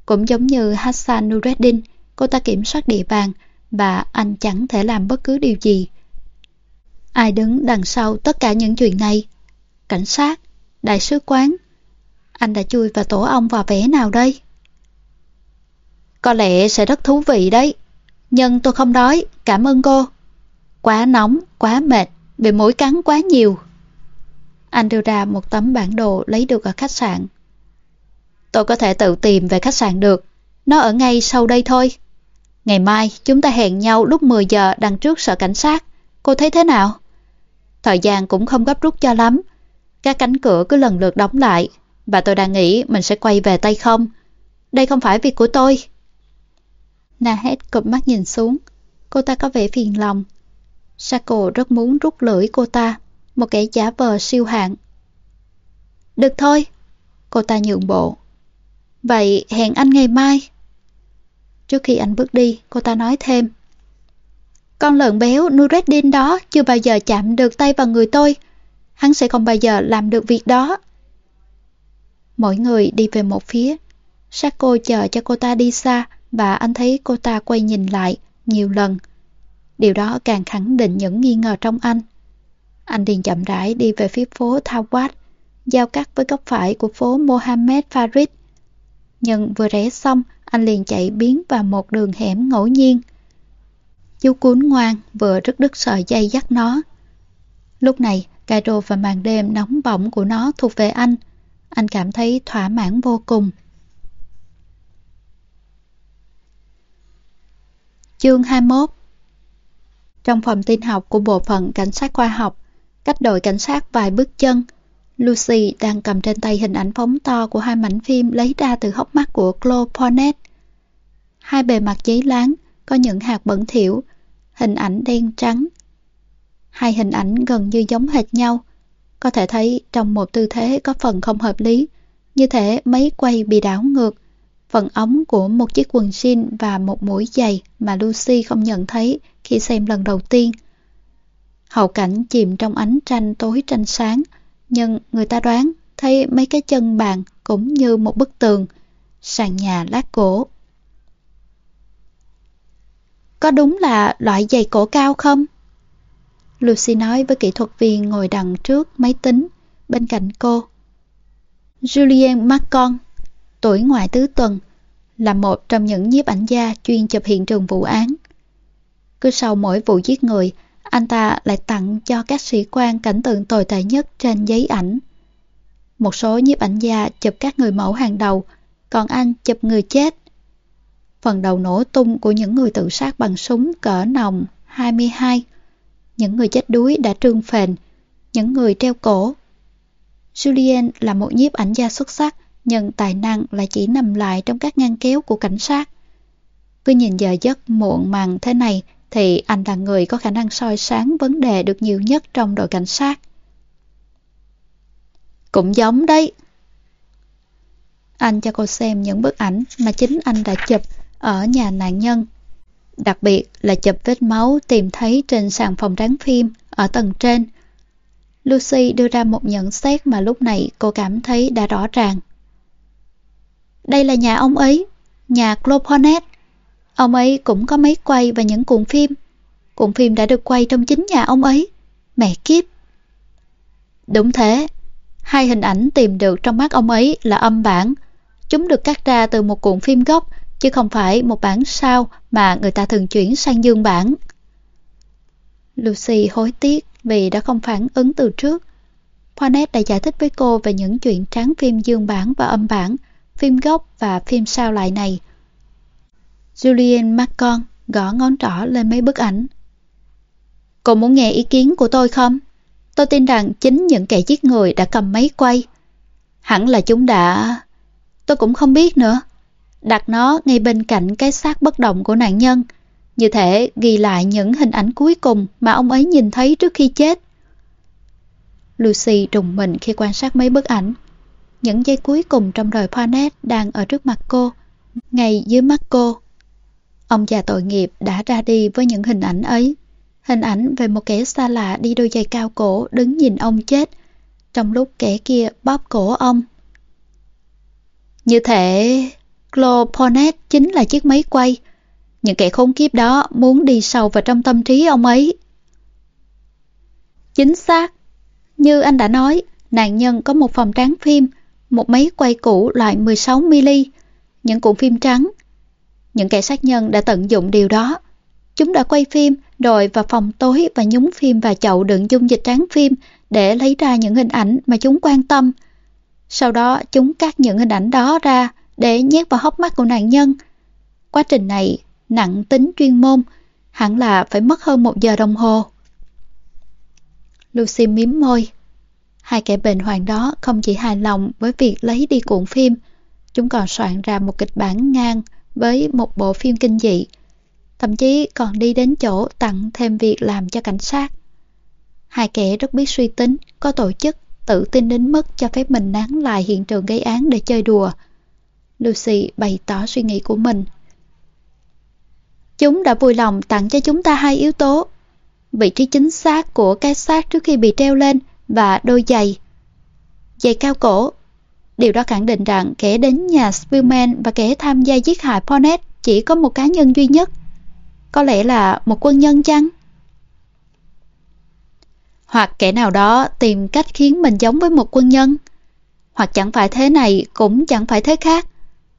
Cũng giống như Hassan Nureddin, cô ta kiểm soát địa bàn và anh chẳng thể làm bất cứ điều gì. Ai đứng đằng sau tất cả những chuyện này? Cảnh sát? Đại sứ quán? Anh đã chui vào tổ ong vào vẽ nào đây? Có lẽ sẽ rất thú vị đấy. Nhưng tôi không đói, cảm ơn cô. Quá nóng, quá mệt, bị mũi cắn quá nhiều. Anh đưa ra một tấm bản đồ lấy được ở khách sạn. Tôi có thể tự tìm về khách sạn được. Nó ở ngay sau đây thôi. Ngày mai chúng ta hẹn nhau lúc 10 giờ đằng trước sở cảnh sát. Cô thấy thế nào? Thời gian cũng không gấp rút cho lắm. Các cánh cửa cứ lần lượt đóng lại. và tôi đang nghĩ mình sẽ quay về tay không. Đây không phải việc của tôi. Nahed cụp mắt nhìn xuống. Cô ta có vẻ phiền lòng. Sako rất muốn rút lưỡi cô ta, một kẻ giả vờ siêu hạng. Được thôi, cô ta nhượng bộ. Vậy hẹn anh ngày mai. Trước khi anh bước đi, cô ta nói thêm. Con lợn béo Nureddin đó chưa bao giờ chạm được tay vào người tôi. Hắn sẽ không bao giờ làm được việc đó. Mỗi người đi về một phía. Sako chờ cho cô ta đi xa và anh thấy cô ta quay nhìn lại nhiều lần. Điều đó càng khẳng định những nghi ngờ trong anh. Anh liền chậm rãi đi về phía phố Thawat, giao cắt với góc phải của phố Mohammed Farid. Nhưng vừa rẽ xong, anh liền chạy biến vào một đường hẻm ngẫu nhiên. Chú cuốn ngoan vừa rất đứt sợi dây dắt nó. Lúc này, Cairo và màn đêm nóng bỏng của nó thuộc về anh. Anh cảm thấy thỏa mãn vô cùng. Chương 21 Trong phòng tin học của bộ phận cảnh sát khoa học, cách đội cảnh sát vài bước chân, Lucy đang cầm trên tay hình ảnh phóng to của hai mảnh phim lấy ra từ hốc mắt của Chloe Pornet. Hai bề mặt giấy láng, có những hạt bẩn thiểu, hình ảnh đen trắng. Hai hình ảnh gần như giống hệt nhau, có thể thấy trong một tư thế có phần không hợp lý, như thể máy quay bị đảo ngược, phần ống của một chiếc quần jean và một mũi giày mà Lucy không nhận thấy khi xem lần đầu tiên. Hậu cảnh chìm trong ánh tranh tối tranh sáng, nhưng người ta đoán thấy mấy cái chân bàn cũng như một bức tường, sàn nhà lát gỗ. Có đúng là loại giày cổ cao không? Lucy nói với kỹ thuật viên ngồi đằng trước máy tính, bên cạnh cô. Julien Macon, tuổi ngoại tứ tuần, là một trong những nhiếp ảnh gia chuyên chụp hiện trường vụ án. Cứ sau mỗi vụ giết người, anh ta lại tặng cho các sĩ quan cảnh tượng tồi tệ nhất trên giấy ảnh. Một số nhiếp ảnh gia chụp các người mẫu hàng đầu, còn anh chụp người chết. Phần đầu nổ tung của những người tự sát bằng súng cỡ nòng 22. Những người chết đuối đã trương phền, những người treo cổ. Julien là một nhiếp ảnh gia xuất sắc, nhưng tài năng lại chỉ nằm lại trong các ngăn kéo của cảnh sát. Cứ nhìn giờ giấc muộn màng thế này, thì anh là người có khả năng soi sáng vấn đề được nhiều nhất trong đội cảnh sát. Cũng giống đấy. Anh cho cô xem những bức ảnh mà chính anh đã chụp ở nhà nạn nhân. Đặc biệt là chụp vết máu tìm thấy trên sàn phòng tráng phim ở tầng trên. Lucy đưa ra một nhận xét mà lúc này cô cảm thấy đã rõ ràng. Đây là nhà ông ấy, nhà Cloponet. Ông ấy cũng có máy quay và những cuộn phim. Cuộn phim đã được quay trong chính nhà ông ấy. Mẹ kiếp! Đúng thế, hai hình ảnh tìm được trong mắt ông ấy là âm bản. Chúng được cắt ra từ một cuộn phim gốc, chứ không phải một bản sao mà người ta thường chuyển sang dương bản. Lucy hối tiếc vì đã không phản ứng từ trước. Poinette đã giải thích với cô về những chuyện tráng phim dương bản và âm bản, phim gốc và phim sao lại này. Julian Macon gõ ngón trỏ lên mấy bức ảnh. Cô muốn nghe ý kiến của tôi không? Tôi tin rằng chính những kẻ giết người đã cầm máy quay. Hẳn là chúng đã... Tôi cũng không biết nữa. Đặt nó ngay bên cạnh cái xác bất động của nạn nhân. Như thể ghi lại những hình ảnh cuối cùng mà ông ấy nhìn thấy trước khi chết. Lucy trùng mình khi quan sát mấy bức ảnh. Những giây cuối cùng trong đời Panet đang ở trước mặt cô, ngay dưới mắt cô. Ông già tội nghiệp đã ra đi với những hình ảnh ấy. Hình ảnh về một kẻ xa lạ đi đôi giày cao cổ đứng nhìn ông chết, trong lúc kẻ kia bóp cổ ông. Như thể Cloponet chính là chiếc máy quay. Những kẻ khốn kiếp đó muốn đi sâu vào trong tâm trí ông ấy. Chính xác. Như anh đã nói, nạn nhân có một phòng tráng phim, một máy quay cũ loại 16mm, những cuộn phim trắng. Những kẻ sát nhân đã tận dụng điều đó. Chúng đã quay phim, rồi vào phòng tối và nhúng phim và chậu đựng dung dịch tráng phim để lấy ra những hình ảnh mà chúng quan tâm. Sau đó chúng cắt những hình ảnh đó ra để nhét vào hốc mắt của nạn nhân. Quá trình này nặng tính chuyên môn, hẳn là phải mất hơn một giờ đồng hồ. Lucy miếm môi. Hai kẻ bệnh hoạn đó không chỉ hài lòng với việc lấy đi cuộn phim, chúng còn soạn ra một kịch bản ngang với một bộ phim kinh dị. Thậm chí còn đi đến chỗ tặng thêm việc làm cho cảnh sát. Hai kẻ rất biết suy tính, có tổ chức, tự tin đến mức cho phép mình nán lại hiện trường gây án để chơi đùa. Lucy bày tỏ suy nghĩ của mình. Chúng đã vui lòng tặng cho chúng ta hai yếu tố. Vị trí chính xác của cái xác trước khi bị treo lên và đôi giày. Giày cao cổ. Điều đó khẳng định rằng kẻ đến nhà Spillman và kẻ tham gia giết hại Ponet chỉ có một cá nhân duy nhất. Có lẽ là một quân nhân chăng? Hoặc kẻ nào đó tìm cách khiến mình giống với một quân nhân. Hoặc chẳng phải thế này, cũng chẳng phải thế khác.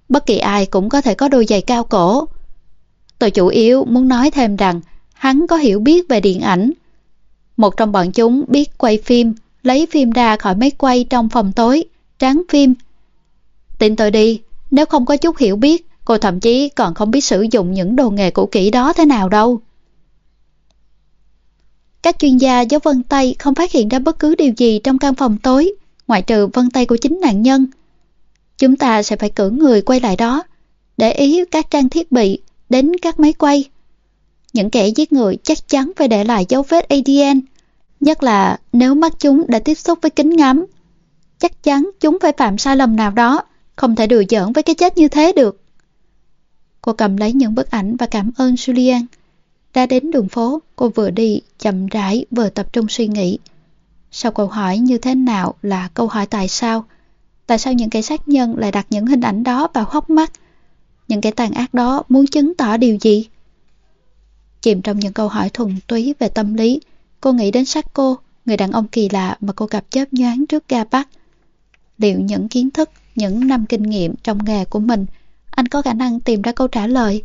Bất kỳ ai cũng có thể có đôi giày cao cổ. Tôi chủ yếu muốn nói thêm rằng, hắn có hiểu biết về điện ảnh. Một trong bọn chúng biết quay phim, lấy phim ra khỏi máy quay trong phòng tối, tráng phim. Tin tôi đi, nếu không có chút hiểu biết, cô thậm chí còn không biết sử dụng những đồ nghề cũ kỹ đó thế nào đâu. Các chuyên gia dấu vân tay không phát hiện ra bất cứ điều gì trong căn phòng tối, ngoại trừ vân tay của chính nạn nhân. Chúng ta sẽ phải cử người quay lại đó, để ý các trang thiết bị, đến các máy quay. Những kẻ giết người chắc chắn phải để lại dấu vết ADN, nhất là nếu mắt chúng đã tiếp xúc với kính ngắm. Chắc chắn chúng phải phạm sai lầm nào đó, không thể đùa giỡn với cái chết như thế được. Cô cầm lấy những bức ảnh và cảm ơn Julian. Ra đến đường phố, cô vừa đi, chậm rãi, vừa tập trung suy nghĩ. Sau câu hỏi như thế nào là câu hỏi tại sao? Tại sao những kẻ sát nhân lại đặt những hình ảnh đó vào hốc mắt? Những kẻ tàn ác đó muốn chứng tỏ điều gì? Chìm trong những câu hỏi thuần túy về tâm lý, cô nghĩ đến sát cô, người đàn ông kỳ lạ mà cô gặp chớp nhoáng trước ga Bắc. Liệu những kiến thức, những năm kinh nghiệm trong nghề của mình, anh có khả năng tìm ra câu trả lời?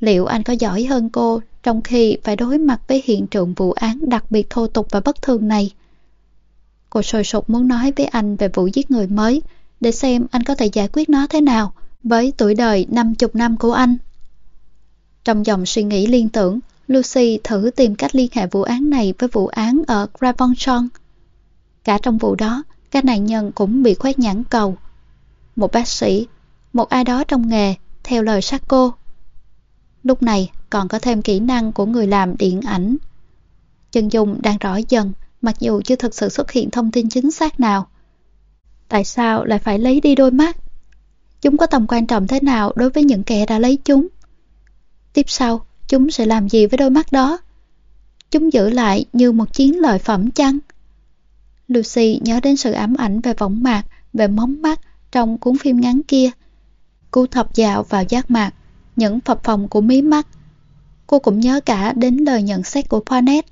Liệu anh có giỏi hơn cô trong khi phải đối mặt với hiện trường vụ án đặc biệt thô tục và bất thường này? Cô sôi sục muốn nói với anh về vụ giết người mới, để xem anh có thể giải quyết nó thế nào với tuổi đời 50 năm của anh. Trong dòng suy nghĩ liên tưởng, Lucy thử tìm cách liên hệ vụ án này với vụ án ở Gravonchon. Cả trong vụ đó, các nạn nhân cũng bị khoét nhãn cầu. Một bác sĩ, một ai đó trong nghề, theo lời sát cô. Lúc này còn có thêm kỹ năng của người làm điện ảnh. Chân dung đang rõ dần, mặc dù chưa thực sự xuất hiện thông tin chính xác nào. Tại sao lại phải lấy đi đôi mắt? Chúng có tầm quan trọng thế nào đối với những kẻ đã lấy chúng? Tiếp sau, chúng sẽ làm gì với đôi mắt đó? Chúng giữ lại như một chiến lợi phẩm chăng? Lucy nhớ đến sự ám ảnh về võng mạc, về móng mắt trong cuốn phim ngắn kia. cô thọc dạo vào giác mạc, những phập phòng của mí mắt. Cô cũng nhớ cả đến lời nhận xét của Poinet.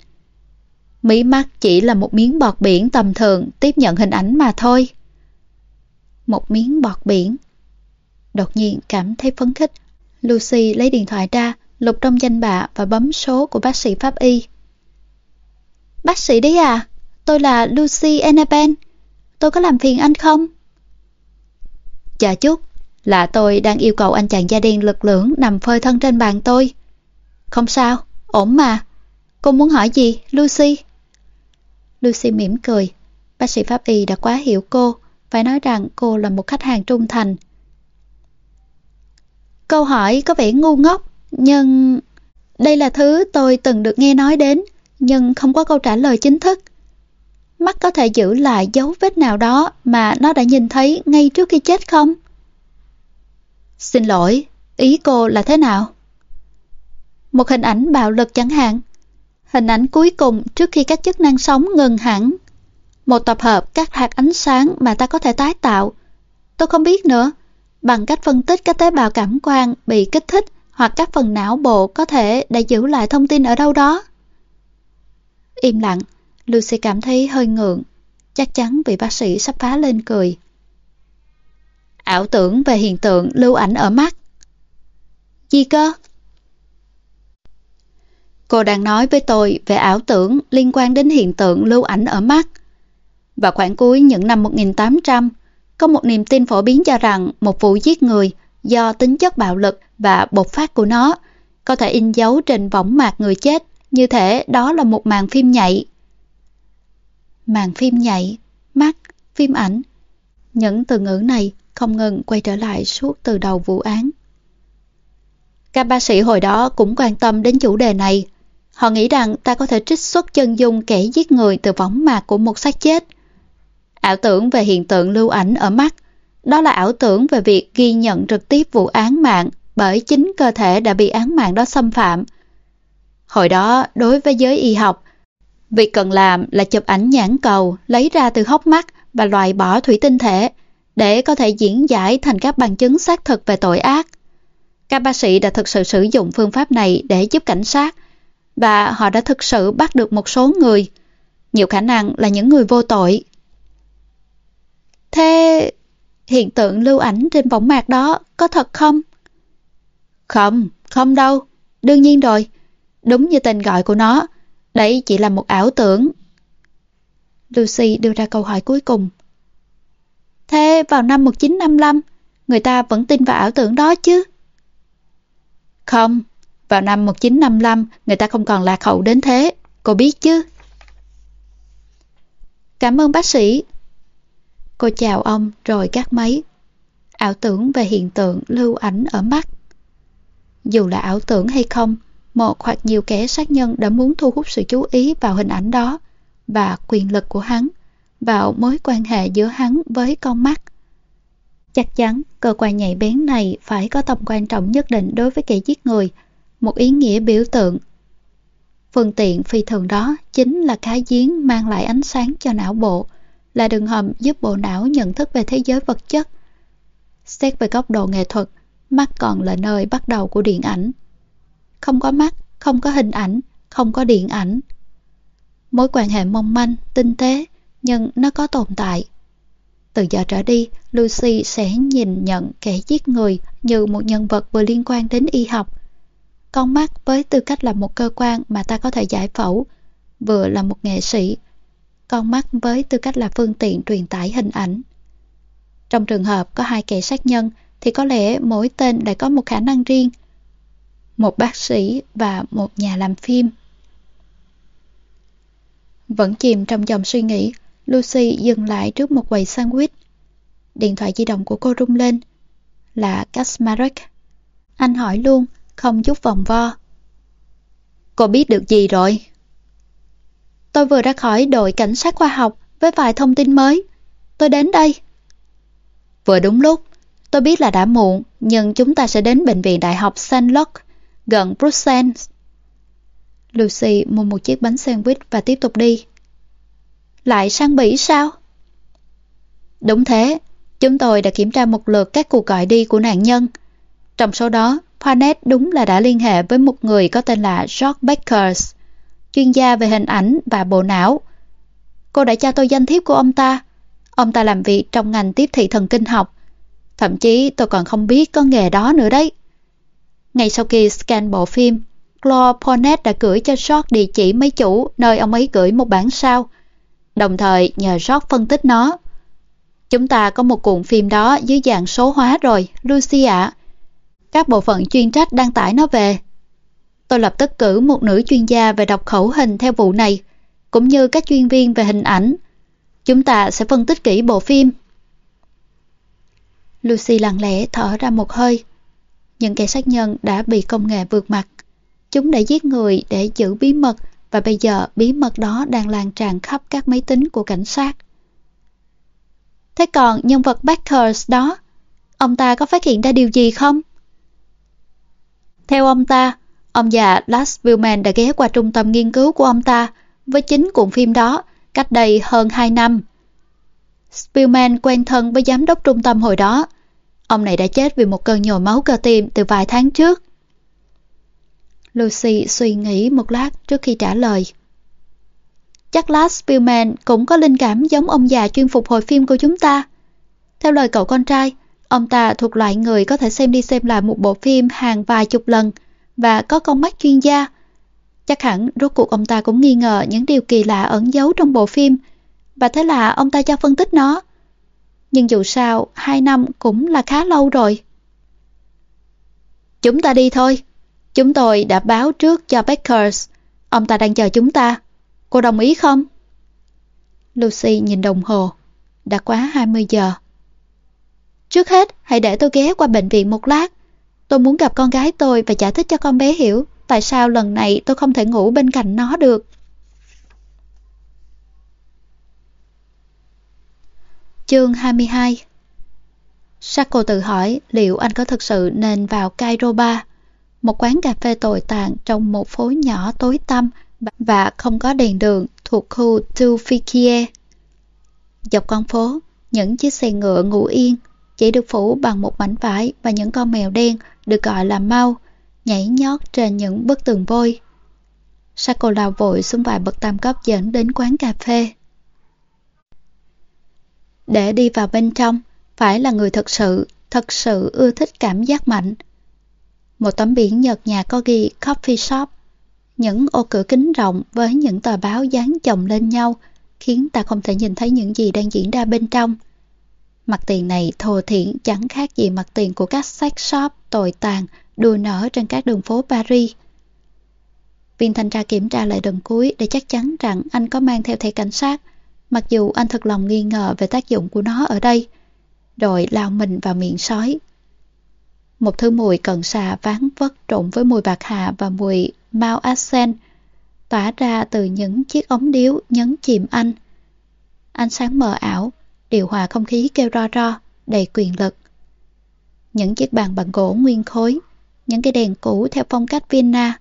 Mí mắt chỉ là một miếng bọt biển tầm thường tiếp nhận hình ảnh mà thôi. Một miếng bọt biển. Đột nhiên cảm thấy phấn khích. Lucy lấy điện thoại ra, lục trong danh bạ và bấm số của bác sĩ pháp y. Bác sĩ đấy à? Tôi là Lucy Enapen. Tôi có làm phiền anh không? Dạ Chờ chút, là tôi đang yêu cầu anh chàng da đen lực lưỡng nằm phơi thân trên bàn tôi. Không sao, ổn mà. Cô muốn hỏi gì, Lucy? Lucy mỉm cười. Bác sĩ pháp y đã quá hiểu cô, phải nói rằng cô là một khách hàng trung thành. Câu hỏi có vẻ ngu ngốc, nhưng... Đây là thứ tôi từng được nghe nói đến, nhưng không có câu trả lời chính thức. Mắt có thể giữ lại dấu vết nào đó mà nó đã nhìn thấy ngay trước khi chết không? Xin lỗi, ý cô là thế nào? Một hình ảnh bạo lực chẳng hạn. Hình ảnh cuối cùng trước khi các chức năng sống ngừng hẳn. Một tập hợp các hạt ánh sáng mà ta có thể tái tạo. Tôi không biết nữa. Bằng cách phân tích các tế bào cảm quan bị kích thích hoặc các phần não bộ có thể đã giữ lại thông tin ở đâu đó. Im lặng, Lucy cảm thấy hơi ngượng. Chắc chắn vị bác sĩ sắp phá lên cười. Ảo tưởng về hiện tượng lưu ảnh ở mắt. Gì cơ? Cô đang nói với tôi về ảo tưởng liên quan đến hiện tượng lưu ảnh ở mắt. Và khoảng cuối những năm 1800, có một niềm tin phổ biến cho rằng một vụ giết người do tính chất bạo lực và bộc phát của nó có thể in dấu trên võng mạc người chết như thể đó là một màn phim nhạy. Màn phim nhạy, mắt, phim ảnh. Những từ ngữ này không ngừng quay trở lại suốt từ đầu vụ án. Các bác sĩ hồi đó cũng quan tâm đến chủ đề này. Họ nghĩ rằng ta có thể trích xuất chân dung kẻ giết người từ võng mạc của một xác chết. Ảo tưởng về hiện tượng lưu ảnh ở mắt, đó là ảo tưởng về việc ghi nhận trực tiếp vụ án mạng bởi chính cơ thể đã bị án mạng đó xâm phạm. Hồi đó, đối với giới y học, việc cần làm là chụp ảnh nhãn cầu lấy ra từ hốc mắt và loại bỏ thủy tinh thể để có thể diễn giải thành các bằng chứng xác thực về tội ác. Các bác sĩ đã thực sự sử dụng phương pháp này để giúp cảnh sát và họ đã thực sự bắt được một số người, nhiều khả năng là những người vô tội. Thế hiện tượng lưu ảnh trên võng mạc đó có thật không? Không, không đâu. Đương nhiên rồi. Đúng như tên gọi của nó, đấy chỉ là một ảo tưởng. Lucy đưa ra câu hỏi cuối cùng. Thế vào năm 1955, người ta vẫn tin vào ảo tưởng đó chứ? Không, vào năm 1955 người ta không còn lạc hậu đến thế, cô biết chứ? Cảm ơn bác sĩ. Cô chào ông rồi gác máy. Ảo tưởng về hiện tượng lưu ảnh ở mắt. Dù là ảo tưởng hay không, một hoặc nhiều kẻ sát nhân đã muốn thu hút sự chú ý vào hình ảnh đó và quyền lực của hắn, vào mối quan hệ giữa hắn với con mắt. Chắc chắn cơ quan nhạy bén này phải có tầm quan trọng nhất định đối với kẻ giết người, một ý nghĩa biểu tượng. Phương tiện phi thường đó chính là cái giếng mang lại ánh sáng cho não bộ, là đường hầm giúp bộ não nhận thức về thế giới vật chất. Xét về góc độ nghệ thuật, mắt còn là nơi bắt đầu của điện ảnh. Không có mắt, không có hình ảnh, không có điện ảnh. Mối quan hệ mong manh, tinh tế, nhưng nó có tồn tại. Từ giờ trở đi, Lucy sẽ nhìn nhận kẻ giết người như một nhân vật vừa liên quan đến y học. Con mắt với tư cách là một cơ quan mà ta có thể giải phẫu, vừa là một nghệ sĩ. Con mắt với tư cách là phương tiện truyền tải hình ảnh. Trong trường hợp có hai kẻ sát nhân thì có lẽ mỗi tên lại có một khả năng riêng. Một bác sĩ và một nhà làm phim. Vẫn chìm trong dòng suy nghĩ, Lucy dừng lại trước một quầy sandwich. Điện thoại di động của cô rung lên. Là Kasmarek. Anh hỏi luôn, không chút vòng vo. Cô biết được gì rồi? Tôi vừa ra khỏi đội cảnh sát khoa học với vài thông tin mới. Tôi đến đây. Vừa đúng lúc, tôi biết là đã muộn, nhưng chúng ta sẽ đến bệnh viện đại học St. Luke, gần Bruxelles. Lucy mua một chiếc bánh sandwich và tiếp tục đi. Lại sang Bỉ sao? Đúng thế, chúng tôi đã kiểm tra một lượt các cuộc gọi đi của nạn nhân. Trong số đó, Panet đúng là đã liên hệ với một người có tên là George Beckers, chuyên gia về hình ảnh và bộ não. Cô đã cho tôi danh thiếp của ông ta. Ông ta làm việc trong ngành tiếp thị thần kinh học. Thậm chí tôi còn không biết có nghề đó nữa đấy. Ngay sau khi scan bộ phim, Claude Pornet đã gửi cho George địa chỉ mấy chủ nơi ông ấy gửi một bản sao đồng thời nhờ rót phân tích nó. Chúng ta có một cuộn phim đó dưới dạng số hóa rồi, Lucy ạ. Các bộ phận chuyên trách đăng tải nó về. Tôi lập tức cử một nữ chuyên gia về đọc khẩu hình theo vụ này, cũng như các chuyên viên về hình ảnh. Chúng ta sẽ phân tích kỹ bộ phim. Lucy lặng lẽ thở ra một hơi. Những kẻ sát nhân đã bị công nghệ vượt mặt. Chúng đã giết người để giữ bí mật và bây giờ bí mật đó đang lan tràn khắp các máy tính của cảnh sát. Thế còn nhân vật Backers đó, ông ta có phát hiện ra điều gì không? Theo ông ta, ông già Lars Willman đã ghé qua trung tâm nghiên cứu của ông ta với chính cuộn phim đó cách đây hơn 2 năm. Spielman quen thân với giám đốc trung tâm hồi đó. Ông này đã chết vì một cơn nhồi máu cơ tim từ vài tháng trước. Lucy suy nghĩ một lát trước khi trả lời. Chắc Lars Spielman cũng có linh cảm giống ông già chuyên phục hồi phim của chúng ta. Theo lời cậu con trai, ông ta thuộc loại người có thể xem đi xem lại một bộ phim hàng vài chục lần và có con mắt chuyên gia. Chắc hẳn rốt cuộc ông ta cũng nghi ngờ những điều kỳ lạ ẩn giấu trong bộ phim và thế là ông ta cho phân tích nó. Nhưng dù sao, hai năm cũng là khá lâu rồi. Chúng ta đi thôi. Chúng tôi đã báo trước cho Beckers. Ông ta đang chờ chúng ta. Cô đồng ý không? Lucy nhìn đồng hồ. đã quá 20 giờ. Trước hết, hãy để tôi ghé qua bệnh viện một lát. Tôi muốn gặp con gái tôi và giải thích cho con bé hiểu tại sao lần này tôi không thể ngủ bên cạnh nó được. Chương 22 Sako tự hỏi liệu anh có thực sự nên vào Cairo Bar, một quán cà phê tồi tàn trong một phố nhỏ tối tăm và không có đèn đường thuộc khu Tufikie. Dọc con phố, những chiếc xe ngựa ngủ yên chỉ được phủ bằng một mảnh vải và những con mèo đen được gọi là mau nhảy nhót trên những bức tường vôi. Sakola vội xuống vài bậc tam cấp dẫn đến quán cà phê. Để đi vào bên trong, phải là người thật sự, thật sự ưa thích cảm giác mạnh. Một tấm biển nhật nhà có ghi Coffee Shop. Những ô cửa kính rộng với những tờ báo dán chồng lên nhau khiến ta không thể nhìn thấy những gì đang diễn ra bên trong. Mặt tiền này thô thiển chẳng khác gì mặt tiền của các sex shop tồi tàn đùa nở trên các đường phố Paris. Viên thanh tra kiểm tra lại lần cuối để chắc chắn rằng anh có mang theo thẻ cảnh sát, mặc dù anh thật lòng nghi ngờ về tác dụng của nó ở đây. Rồi lao mình vào miệng sói. Một thứ mùi cần xà ván vất trộn với mùi bạc hà và mùi mau arsen tỏa ra từ những chiếc ống điếu nhấn chìm anh. Ánh sáng mờ ảo, điều hòa không khí kêu ro ro, đầy quyền lực. Những chiếc bàn bằng gỗ nguyên khối, những cái đèn cũ theo phong cách Vienna,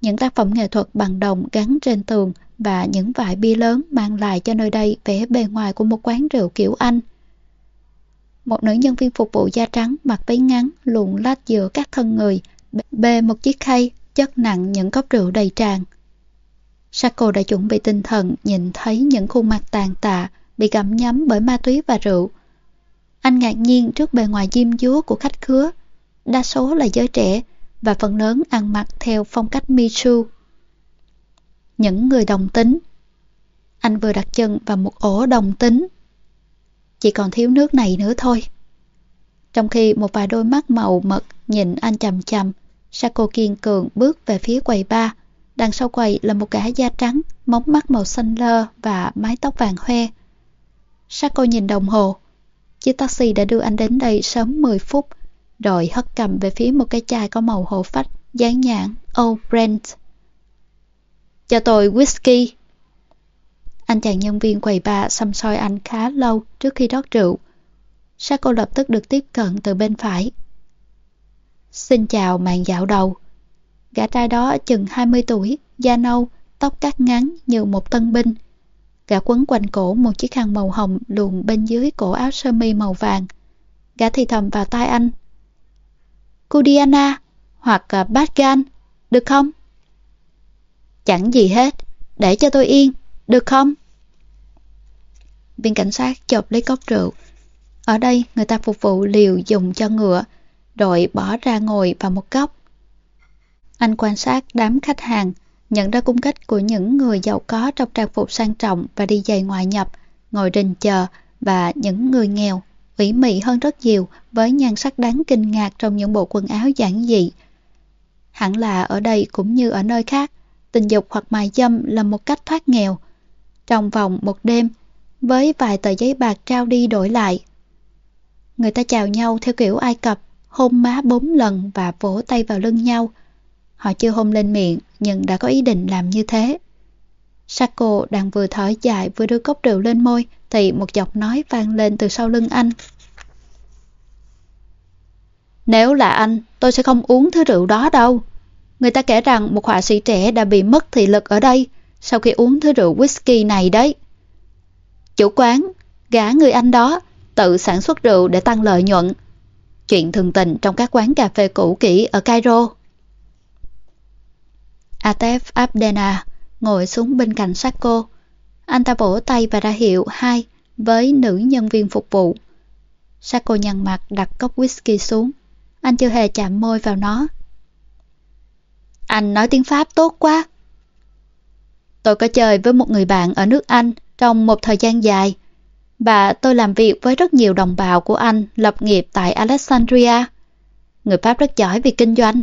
những tác phẩm nghệ thuật bằng đồng gắn trên tường và những vải bia lớn mang lại cho nơi đây vẻ bề ngoài của một quán rượu kiểu Anh. Một nữ nhân viên phục vụ da trắng mặc váy ngắn luồn lách giữa các thân người, bê một chiếc khay chất nặng những cốc rượu đầy tràn. Sako đã chuẩn bị tinh thần nhìn thấy những khuôn mặt tàn tạ bị gặm nhấm bởi ma túy và rượu. Anh ngạc nhiên trước bề ngoài diêm dúa của khách khứa, đa số là giới trẻ và phần lớn ăn mặc theo phong cách Michu. Những người đồng tính Anh vừa đặt chân vào một ổ đồng tính. Chỉ còn thiếu nước này nữa thôi. Trong khi một vài đôi mắt màu mật nhìn anh chầm chầm, Sako kiên cường bước về phía quầy bar. Đằng sau quầy là một gã da trắng, móng mắt màu xanh lơ và mái tóc vàng hoe. Sako nhìn đồng hồ. Chiếc taxi đã đưa anh đến đây sớm 10 phút, rồi hất cầm về phía một cái chai có màu hồ phách, dán nhãn Old Brent. Cho tôi whisky. Anh chàng nhân viên quầy bar xăm soi anh khá lâu trước khi rót rượu. Sako lập tức được tiếp cận từ bên phải. Xin chào màn dạo đầu. Gã trai đó chừng 20 tuổi, da nâu, tóc cắt ngắn như một tân binh. Gã quấn quanh cổ một chiếc khăn màu hồng luồn bên dưới cổ áo sơ mi màu vàng. Gã thì thầm vào tai anh. Kudiana hoặc à, uh, Batgan, được không? Chẳng gì hết, để cho tôi yên, được không? Viên cảnh sát chộp lấy cốc rượu. Ở đây người ta phục vụ liều dùng cho ngựa, đội bỏ ra ngồi vào một góc. Anh quan sát đám khách hàng, nhận ra cung cách của những người giàu có trong trang phục sang trọng và đi giày ngoại nhập, ngồi đình chờ và những người nghèo, ủy mị hơn rất nhiều với nhan sắc đáng kinh ngạc trong những bộ quần áo giản dị. Hẳn là ở đây cũng như ở nơi khác, tình dục hoặc mài dâm là một cách thoát nghèo. Trong vòng một đêm, với vài tờ giấy bạc trao đi đổi lại. Người ta chào nhau theo kiểu Ai Cập, hôn má bốn lần và vỗ tay vào lưng nhau. Họ chưa hôn lên miệng, nhưng đã có ý định làm như thế. Sako đang vừa thở dài vừa đưa cốc rượu lên môi, thì một giọng nói vang lên từ sau lưng anh. Nếu là anh, tôi sẽ không uống thứ rượu đó đâu. Người ta kể rằng một họa sĩ trẻ đã bị mất thị lực ở đây sau khi uống thứ rượu whisky này đấy. Chủ quán, gã người Anh đó, tự sản xuất rượu để tăng lợi nhuận. Chuyện thường tình trong các quán cà phê cũ kỹ ở Cairo. Atef Abdena ngồi xuống bên cạnh Sako. Anh ta vỗ tay và ra hiệu hai với nữ nhân viên phục vụ. Sako nhăn mặt đặt cốc whisky xuống. Anh chưa hề chạm môi vào nó. Anh nói tiếng Pháp tốt quá. Tôi có chơi với một người bạn ở nước Anh trong một thời gian dài và tôi làm việc với rất nhiều đồng bào của anh lập nghiệp tại Alexandria. Người Pháp rất giỏi về kinh doanh.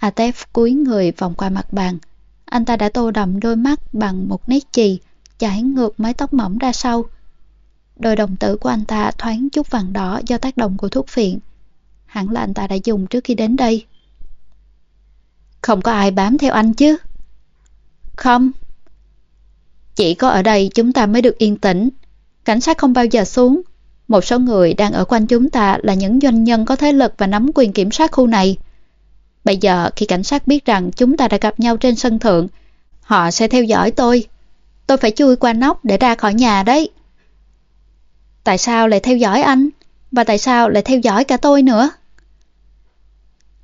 Atef cúi người vòng qua mặt bàn. Anh ta đã tô đậm đôi mắt bằng một nét chì, chải ngược mái tóc mỏng ra sau. đôi đồng tử của anh ta thoáng chút vàng đỏ do tác động của thuốc phiện. Hẳn là anh ta đã dùng trước khi đến đây. Không có ai bám theo anh chứ? Không. Chỉ có ở đây chúng ta mới được yên tĩnh. Cảnh sát không bao giờ xuống. Một số người đang ở quanh chúng ta là những doanh nhân có thế lực và nắm quyền kiểm soát khu này. Bây giờ khi cảnh sát biết rằng chúng ta đã gặp nhau trên sân thượng, họ sẽ theo dõi tôi. Tôi phải chui qua nóc để ra khỏi nhà đấy. Tại sao lại theo dõi anh? Và tại sao lại theo dõi cả tôi nữa?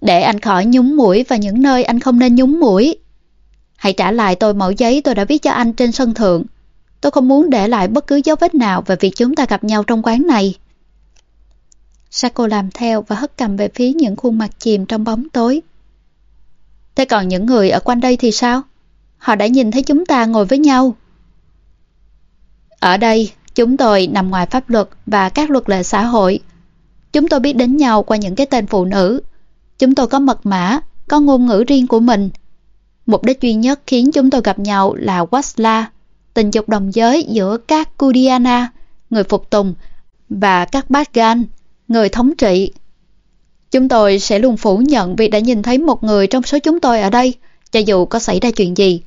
Để anh khỏi nhúng mũi và những nơi anh không nên nhúng mũi. Hãy trả lại tôi mẫu giấy tôi đã viết cho anh trên sân thượng. Tôi không muốn để lại bất cứ dấu vết nào về việc chúng ta gặp nhau trong quán này. Sako làm theo và hất cầm về phía những khuôn mặt chìm trong bóng tối. Thế còn những người ở quanh đây thì sao? Họ đã nhìn thấy chúng ta ngồi với nhau. Ở đây, chúng tôi nằm ngoài pháp luật và các luật lệ xã hội. Chúng tôi biết đến nhau qua những cái tên phụ nữ. Chúng tôi có mật mã, có ngôn ngữ riêng của mình. Mục đích duy nhất khiến chúng tôi gặp nhau là Wasla, tình dục đồng giới giữa các Kudiana, người phục tùng, và các Bagan, người thống trị. Chúng tôi sẽ luôn phủ nhận việc đã nhìn thấy một người trong số chúng tôi ở đây, cho dù có xảy ra chuyện gì.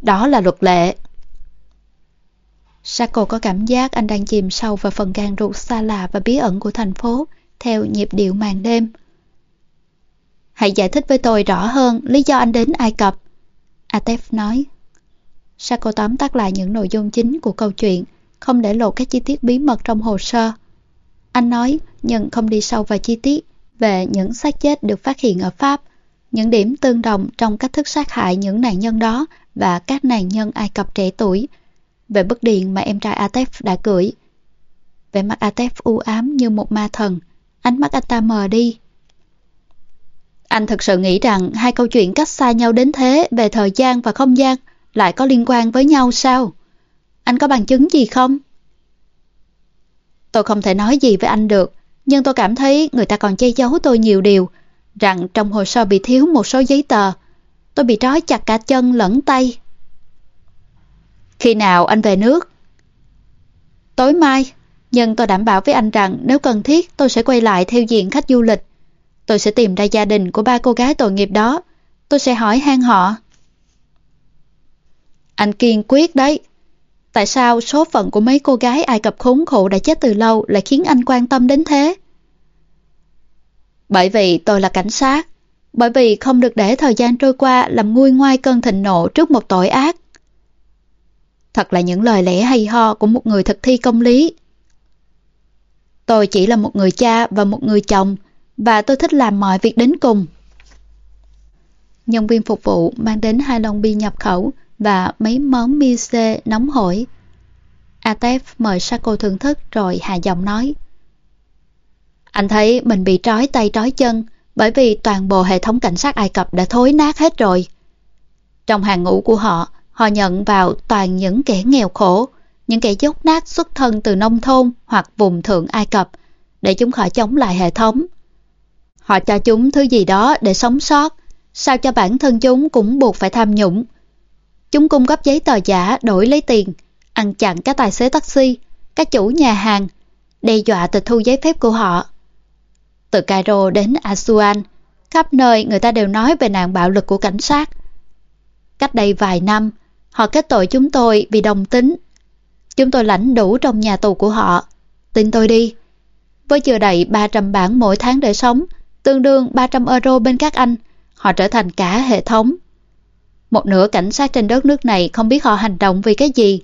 Đó là luật lệ. Sako có cảm giác anh đang chìm sâu vào phần gan ruột xa lạ và bí ẩn của thành phố, theo nhịp điệu màn đêm. Hãy giải thích với tôi rõ hơn lý do anh đến Ai Cập. Atef nói. Sako tóm tắt lại những nội dung chính của câu chuyện, không để lộ các chi tiết bí mật trong hồ sơ. Anh nói, nhưng không đi sâu vào chi tiết về những xác chết được phát hiện ở Pháp, những điểm tương đồng trong cách thức sát hại những nạn nhân đó và các nạn nhân Ai Cập trẻ tuổi, về bức điện mà em trai Atef đã gửi. Vẻ mặt Atef u ám như một ma thần, ánh mắt anh ta mờ đi. Anh thực sự nghĩ rằng hai câu chuyện cách xa nhau đến thế về thời gian và không gian lại có liên quan với nhau sao? Anh có bằng chứng gì không? Tôi không thể nói gì với anh được, nhưng tôi cảm thấy người ta còn che giấu tôi nhiều điều, rằng trong hồ sơ bị thiếu một số giấy tờ. Tôi bị trói chặt cả chân lẫn tay. Khi nào anh về nước? Tối mai, nhưng tôi đảm bảo với anh rằng nếu cần thiết tôi sẽ quay lại theo diện khách du lịch. Tôi sẽ tìm ra gia đình của ba cô gái tội nghiệp đó. Tôi sẽ hỏi han họ. Anh kiên quyết đấy. Tại sao số phận của mấy cô gái Ai Cập khốn khổ đã chết từ lâu lại khiến anh quan tâm đến thế? Bởi vì tôi là cảnh sát. Bởi vì không được để thời gian trôi qua làm nguôi ngoai cơn thịnh nộ trước một tội ác. Thật là những lời lẽ hay ho của một người thực thi công lý. Tôi chỉ là một người cha và một người chồng, và tôi thích làm mọi việc đến cùng. Nhân viên phục vụ mang đến hai lon bia nhập khẩu và mấy món mise nóng hổi. Atef mời Sako thưởng thức rồi hạ giọng nói. Anh thấy mình bị trói tay trói chân bởi vì toàn bộ hệ thống cảnh sát Ai Cập đã thối nát hết rồi. Trong hàng ngũ của họ, họ nhận vào toàn những kẻ nghèo khổ, những kẻ dốc nát xuất thân từ nông thôn hoặc vùng thượng Ai Cập để chúng khỏi chống lại hệ thống. Họ cho chúng thứ gì đó để sống sót, sao cho bản thân chúng cũng buộc phải tham nhũng. Chúng cung cấp giấy tờ giả đổi lấy tiền, ăn chặn các tài xế taxi, các chủ nhà hàng, đe dọa tịch thu giấy phép của họ. Từ Cairo đến Asuan, khắp nơi người ta đều nói về nạn bạo lực của cảnh sát. Cách đây vài năm, họ kết tội chúng tôi vì đồng tính. Chúng tôi lãnh đủ trong nhà tù của họ. Tin tôi đi. Với chưa đầy 300 bảng mỗi tháng để sống, tương đương 300 euro bên các anh, họ trở thành cả hệ thống. Một nửa cảnh sát trên đất nước này không biết họ hành động vì cái gì.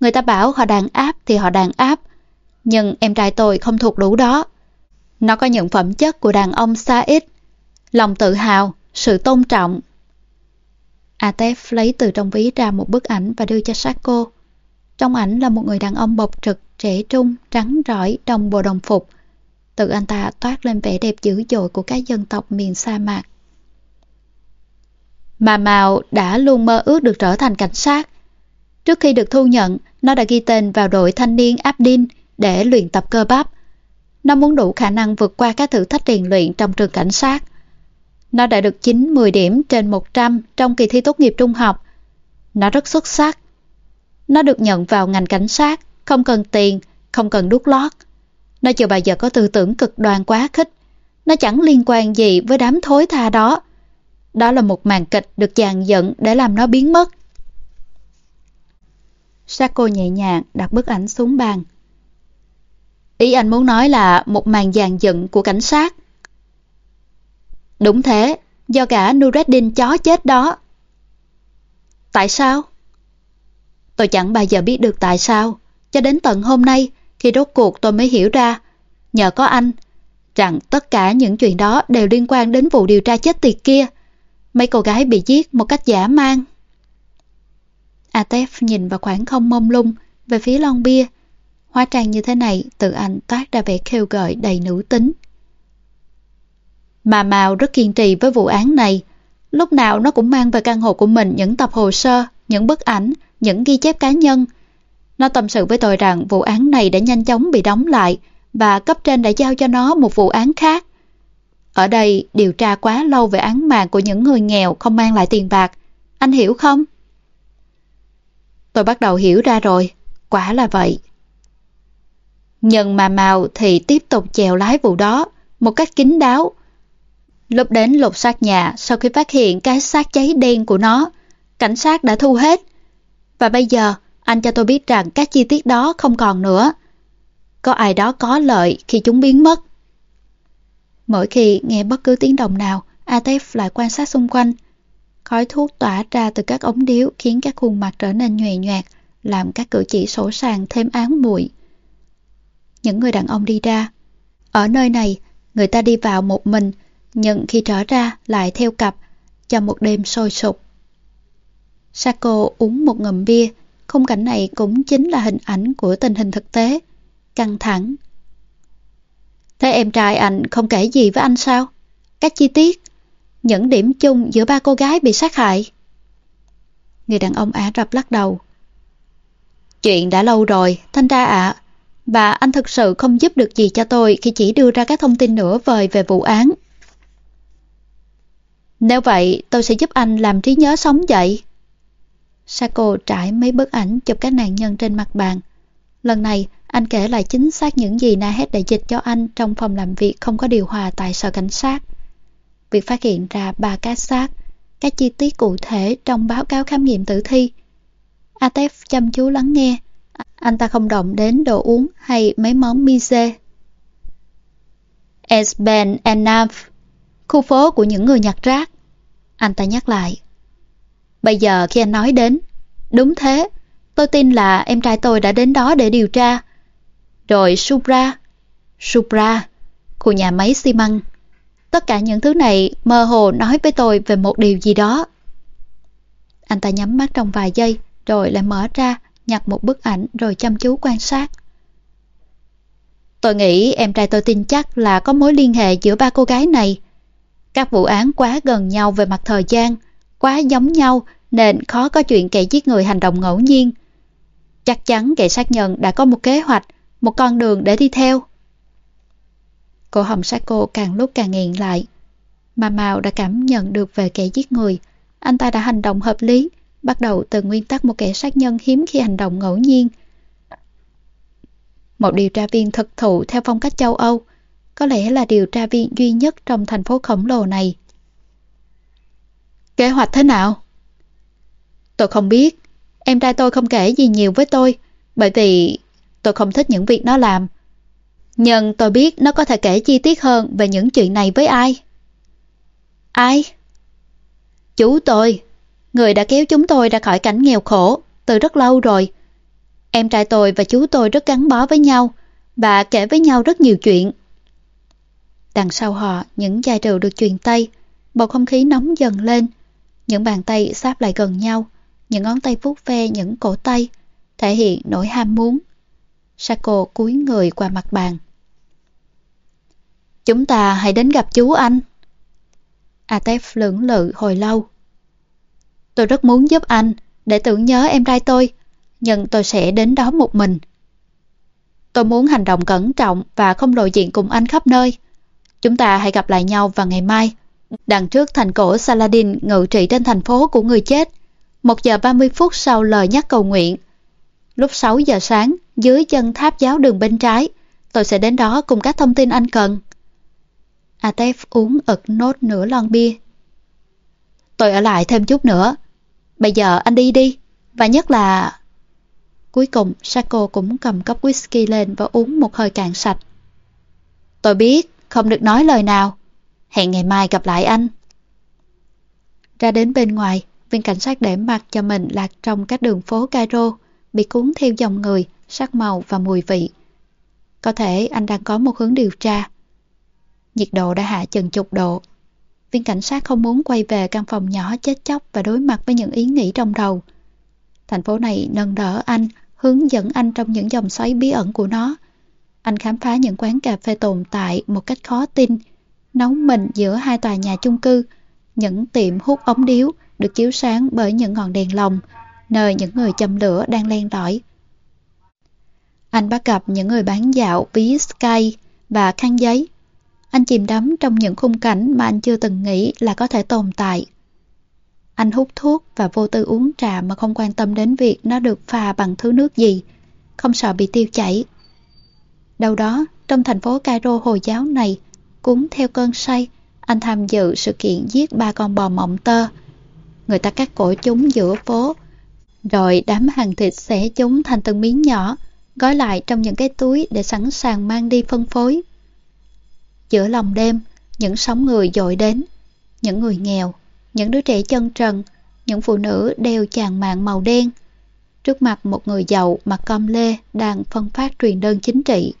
Người ta bảo họ đàn áp thì họ đàn áp. Nhưng em trai tôi không thuộc đủ đó. Nó có những phẩm chất của đàn ông xa ít. Lòng tự hào, sự tôn trọng. Atef lấy từ trong ví ra một bức ảnh và đưa cho Sako. Trong ảnh là một người đàn ông bộc trực, trẻ trung, trắng rõi trong bộ đồng phục. Tự anh ta toát lên vẻ đẹp dữ dội của các dân tộc miền sa mạc. Mà Mào đã luôn mơ ước được trở thành cảnh sát. Trước khi được thu nhận, nó đã ghi tên vào đội thanh niên Abdin để luyện tập cơ bắp. Nó muốn đủ khả năng vượt qua các thử thách rèn luyện trong trường cảnh sát. Nó đã được 9-10 điểm trên 100 trong kỳ thi tốt nghiệp trung học. Nó rất xuất sắc. Nó được nhận vào ngành cảnh sát, không cần tiền, không cần đút lót. Nó chưa bao giờ có tư tưởng cực đoan quá khích. Nó chẳng liên quan gì với đám thối tha đó. Đó là một màn kịch được dàn dựng để làm nó biến mất. Sako nhẹ nhàng đặt bức ảnh xuống bàn. Ý anh muốn nói là một màn dàn dựng của cảnh sát. Đúng thế, do cả Nureddin chó chết đó. Tại sao? Tôi chẳng bao giờ biết được tại sao. Cho đến tận hôm nay, khi rốt cuộc tôi mới hiểu ra, nhờ có anh, rằng tất cả những chuyện đó đều liên quan đến vụ điều tra chết tiệt kia. Mấy cô gái bị giết một cách giả mang. Atef nhìn vào khoảng không mông lung về phía lon bia. Hóa trang như thế này từ anh toát ra vẻ kêu gợi đầy nữ tính. Mà Mao rất kiên trì với vụ án này. Lúc nào nó cũng mang về căn hộ của mình những tập hồ sơ, những bức ảnh, những ghi chép cá nhân. Nó tâm sự với tôi rằng vụ án này đã nhanh chóng bị đóng lại và cấp trên đã giao cho nó một vụ án khác. Ở đây điều tra quá lâu về án mạng của những người nghèo không mang lại tiền bạc. Anh hiểu không? Tôi bắt đầu hiểu ra rồi. Quả là vậy. Nhưng mà Màu thì tiếp tục chèo lái vụ đó một cách kín đáo. Lúc đến lục soát nhà sau khi phát hiện cái xác cháy đen của nó, cảnh sát đã thu hết. Và bây giờ anh cho tôi biết rằng các chi tiết đó không còn nữa. Có ai đó có lợi khi chúng biến mất. Mỗi khi nghe bất cứ tiếng động nào, Atef lại quan sát xung quanh. Khói thuốc tỏa ra từ các ống điếu khiến các khuôn mặt trở nên nhòe nhoẹt, làm các cử chỉ sổ sàng thêm áng mùi. Những người đàn ông đi ra. Ở nơi này, người ta đi vào một mình, nhưng khi trở ra lại theo cặp, cho một đêm sôi sục. Sako uống một ngụm bia, khung cảnh này cũng chính là hình ảnh của tình hình thực tế, căng thẳng. Thế em trai anh không kể gì với anh sao? Các chi tiết, những điểm chung giữa ba cô gái bị sát hại. Người đàn ông Ả Rập lắc đầu. Chuyện đã lâu rồi, thanh tra ạ. và anh thực sự không giúp được gì cho tôi khi chỉ đưa ra các thông tin nửa vời về vụ án. Nếu vậy, tôi sẽ giúp anh làm trí nhớ sống dậy. Sako trải mấy bức ảnh chụp các nạn nhân trên mặt bàn. Lần này, anh kể lại chính xác những gì Nahed đã dịch cho anh trong phòng làm việc không có điều hòa tại sở cảnh sát. Việc phát hiện ra ba cái xác, các chi tiết cụ thể trong báo cáo khám nghiệm tử thi. Atef chăm chú lắng nghe. Anh ta không động đến đồ uống hay mấy món mise. Esben Enaf, khu phố của những người nhặt rác. Anh ta nhắc lại. Bây giờ khi anh nói đến, đúng thế, tôi tin là em trai tôi đã đến đó để điều tra. Rồi Supra, Supra, khu nhà máy xi măng. Tất cả những thứ này mơ hồ nói với tôi về một điều gì đó. Anh ta nhắm mắt trong vài giây, rồi lại mở ra, nhặt một bức ảnh rồi chăm chú quan sát. Tôi nghĩ em trai tôi tin chắc là có mối liên hệ giữa ba cô gái này. Các vụ án quá gần nhau về mặt thời gian, quá giống nhau nên khó có chuyện kẻ giết người hành động ngẫu nhiên. Chắc chắn kẻ sát nhân đã có một kế hoạch, một con đường để đi theo. Cô hồng sát cô càng lúc càng nghiện lại. Mà Mao đã cảm nhận được về kẻ giết người. Anh ta đã hành động hợp lý, bắt đầu từ nguyên tắc một kẻ sát nhân hiếm khi hành động ngẫu nhiên. Một điều tra viên thực thụ theo phong cách châu Âu, có lẽ là điều tra viên duy nhất trong thành phố khổng lồ này. Kế hoạch thế nào? Tôi không biết. Em trai tôi không kể gì nhiều với tôi, bởi vì tôi không thích những việc nó làm. Nhưng tôi biết nó có thể kể chi tiết hơn về những chuyện này với ai. Ai? Chú tôi, người đã kéo chúng tôi ra khỏi cảnh nghèo khổ từ rất lâu rồi. Em trai tôi và chú tôi rất gắn bó với nhau và kể với nhau rất nhiều chuyện. Đằng sau họ, những chai rượu được truyền tay, bầu không khí nóng dần lên. Những bàn tay sáp lại gần nhau, những ngón tay vuốt ve những cổ tay, thể hiện nỗi ham muốn. Sako cúi người qua mặt bàn. Chúng ta hãy đến gặp chú anh. Atef lưỡng lự hồi lâu. Tôi rất muốn giúp anh để tưởng nhớ em trai tôi, nhưng tôi sẽ đến đó một mình. Tôi muốn hành động cẩn trọng và không lộ diện cùng anh khắp nơi. Chúng ta hãy gặp lại nhau vào ngày mai. Đằng trước thành cổ Saladin ngự trị trên thành phố của người chết. Một giờ 30 phút sau lời nhắc cầu nguyện. Lúc 6 giờ sáng, dưới chân tháp giáo đường bên trái, tôi sẽ đến đó cùng các thông tin anh cần. Atef uống ực nốt nửa lon bia. Tôi ở lại thêm chút nữa. Bây giờ anh đi đi. Và nhất là... Cuối cùng, Sako cũng cầm cốc whisky lên và uống một hơi cạn sạch. Tôi biết, không được nói lời nào. Hẹn ngày mai gặp lại anh. Ra đến bên ngoài, viên cảnh sát để mặt cho mình lạc trong các đường phố Cairo, bị cuốn theo dòng người, sắc màu và mùi vị. Có thể anh đang có một hướng điều tra. Nhiệt độ đã hạ chừng chục độ. Viên cảnh sát không muốn quay về căn phòng nhỏ chết chóc và đối mặt với những ý nghĩ trong đầu. Thành phố này nâng đỡ anh, hướng dẫn anh trong những dòng xoáy bí ẩn của nó. Anh khám phá những quán cà phê tồn tại một cách khó tin, nấu mình giữa hai tòa nhà chung cư, những tiệm hút ống điếu được chiếu sáng bởi những ngọn đèn lồng, nơi những người châm lửa đang len lỏi. Anh bắt gặp những người bán dạo ví Sky và khăn giấy. Anh chìm đắm trong những khung cảnh mà anh chưa từng nghĩ là có thể tồn tại. Anh hút thuốc và vô tư uống trà mà không quan tâm đến việc nó được pha bằng thứ nước gì, không sợ bị tiêu chảy. Đâu đó, trong thành phố Cairo Hồi giáo này, cuốn theo cơn say, anh tham dự sự kiện giết ba con bò mộng tơ. Người ta cắt cổ chúng giữa phố, rồi đám hàng thịt xẻ chúng thành từng miếng nhỏ, gói lại trong những cái túi để sẵn sàng mang đi phân phối. Giữa lòng đêm, những sóng người dội đến, những người nghèo, những đứa trẻ chân trần, những phụ nữ đeo chàng mạng màu đen. Trước mặt một người giàu mặc com lê đang phân phát truyền đơn chính trị.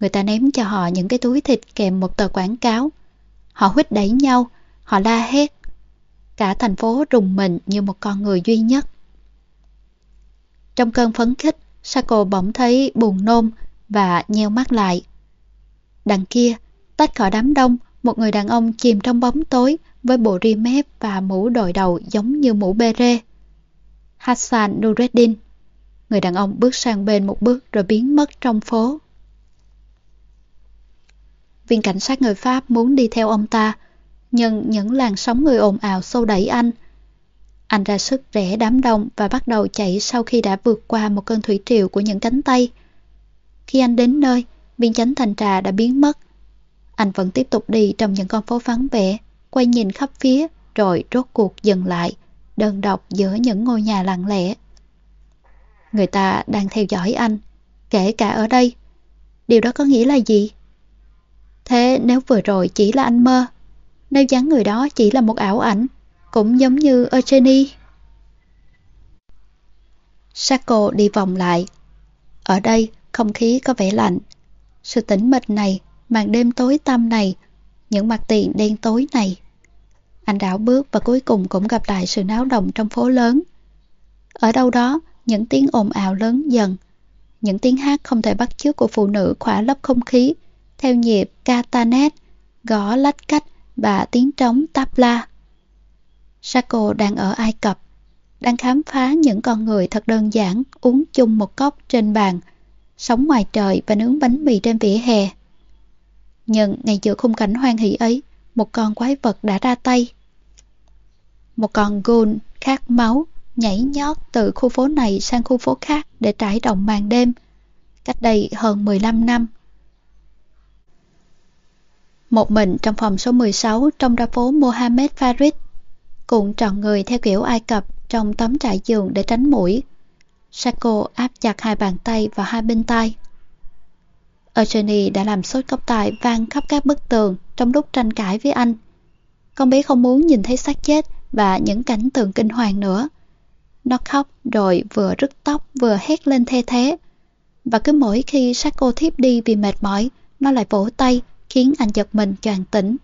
Người ta ném cho họ những cái túi thịt kèm một tờ quảng cáo. Họ huýt đẩy nhau, họ la hét. Cả thành phố rùng mình như một con người duy nhất. Trong cơn phấn khích, Sako bỗng thấy buồn nôn và nheo mắt lại. Đằng kia, tách khỏi đám đông, một người đàn ông chìm trong bóng tối với bộ ri mép và mũ đội đầu giống như mũ bê rê. Hassan Nureddin. Người đàn ông bước sang bên một bước rồi biến mất trong phố. Viên cảnh sát người Pháp muốn đi theo ông ta, nhưng những làn sóng người ồn ào xô đẩy anh. Anh ra sức rẽ đám đông và bắt đầu chạy sau khi đã vượt qua một cơn thủy triều của những cánh tay. Khi anh đến nơi, biên chánh thành trà đã biến mất. Anh vẫn tiếp tục đi trong những con phố vắng vẻ, quay nhìn khắp phía rồi rốt cuộc dừng lại, đơn độc giữa những ngôi nhà lặng lẽ. Người ta đang theo dõi anh, kể cả ở đây. Điều đó có nghĩa là gì? Thế nếu vừa rồi chỉ là anh mơ, nếu dáng người đó chỉ là một ảo ảnh, cũng giống như Eugenie. Sako đi vòng lại. Ở đây, không khí có vẻ lạnh. Sự tĩnh mịch này, màn đêm tối tăm này, những mặt tiền đen tối này. Anh đảo bước và cuối cùng cũng gặp lại sự náo động trong phố lớn. Ở đâu đó, những tiếng ồn ào lớn dần. Những tiếng hát không thể bắt chước của phụ nữ khỏa lấp không khí, theo nhịp catanet, gõ lách cách và tiếng trống tabla. Sako đang ở Ai Cập, đang khám phá những con người thật đơn giản uống chung một cốc trên bàn, sống ngoài trời và nướng bánh mì trên vỉa hè. Nhưng ngay giữa khung cảnh hoan hỷ ấy, một con quái vật đã ra tay. Một con ghoul khát máu nhảy nhót từ khu phố này sang khu phố khác để trải động màn đêm, cách đây hơn 15 năm. Một mình trong phòng số 16 trong ra phố Mohammed Farid, cuộn tròn người theo kiểu Ai Cập trong tấm trải giường để tránh mũi. Sako áp chặt hai bàn tay vào hai bên tay. Eugenie đã làm sốt cốc tài vang khắp các bức tường trong lúc tranh cãi với anh. Con bé không muốn nhìn thấy xác chết và những cảnh tượng kinh hoàng nữa. Nó khóc rồi vừa rứt tóc vừa hét lên thê thế. Và cứ mỗi khi Sako thiếp đi vì mệt mỏi, nó lại vỗ tay khiến anh giật mình choàng tỉnh.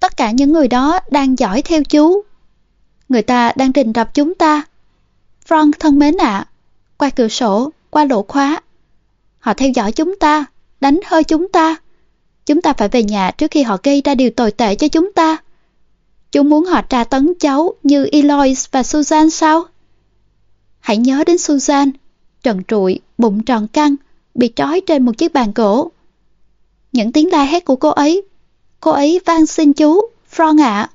Tất cả những người đó đang dõi theo chú. Người ta đang rình đập chúng ta. Frank thân mến ạ, qua cửa sổ, qua lỗ khóa. Họ theo dõi chúng ta, đánh hơi chúng ta. Chúng ta phải về nhà trước khi họ gây ra điều tồi tệ cho chúng ta. Chúng muốn họ tra tấn cháu như Eloise và Susan sao? Hãy nhớ đến Susan, trần trụi, bụng tròn căng, bị trói trên một chiếc bàn gỗ. Những tiếng la hét của cô ấy, cô ấy van xin chú, Fron ạ.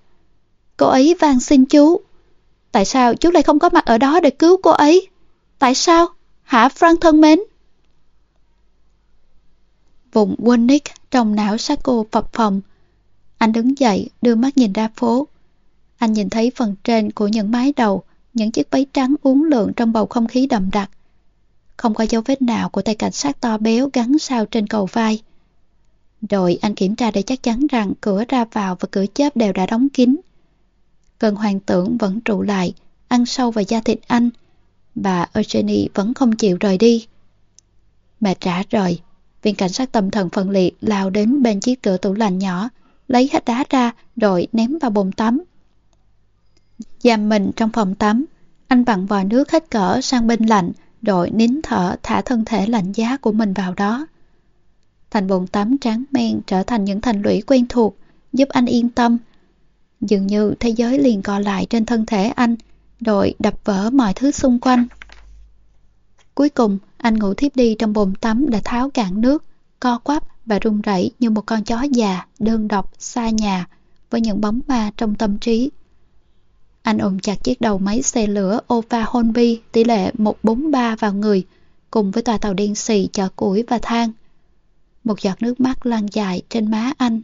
Cô ấy van xin chú. Tại sao chú lại không có mặt ở đó để cứu cô ấy? Tại sao? Hả Frank thân mến? Vùng Winnick trong não Sacco phập phồng. Anh đứng dậy, đưa mắt nhìn ra phố. Anh nhìn thấy phần trên của những mái đầu, những chiếc váy trắng uốn lượn trong bầu không khí đậm đặc. Không có dấu vết nào của tay cảnh sát to béo gắn sao trên cầu vai. Rồi anh kiểm tra để chắc chắn rằng cửa ra vào và cửa chớp đều đã đóng kín. Cơn hoàng tưởng vẫn trụ lại, ăn sâu vào da thịt anh. Bà Eugenie vẫn không chịu rời đi. Mệt rã rời, viên cảnh sát tâm thần phân liệt lao đến bên chiếc cửa tủ lạnh nhỏ, lấy hết đá ra rồi ném vào bồn tắm. Giam mình trong phòng tắm, anh vặn vòi nước hết cỡ sang bên lạnh đội nín thở thả thân thể lạnh giá của mình vào đó. Thành bồn tắm tráng men trở thành những thành lũy quen thuộc, giúp anh yên tâm. Dường như thế giới liền co lại trên thân thể anh, đội đập vỡ mọi thứ xung quanh. Cuối cùng, anh ngủ thiếp đi trong bồn tắm đã tháo cạn nước, co quắp và run rẩy như một con chó già, đơn độc, xa nhà, với những bóng ma trong tâm trí. Anh ôm chặt chiếc đầu máy xe lửa Ova Honby tỷ lệ 143 vào người, cùng với tòa tàu đen xì chở củi và than. Một giọt nước mắt lan dài trên má anh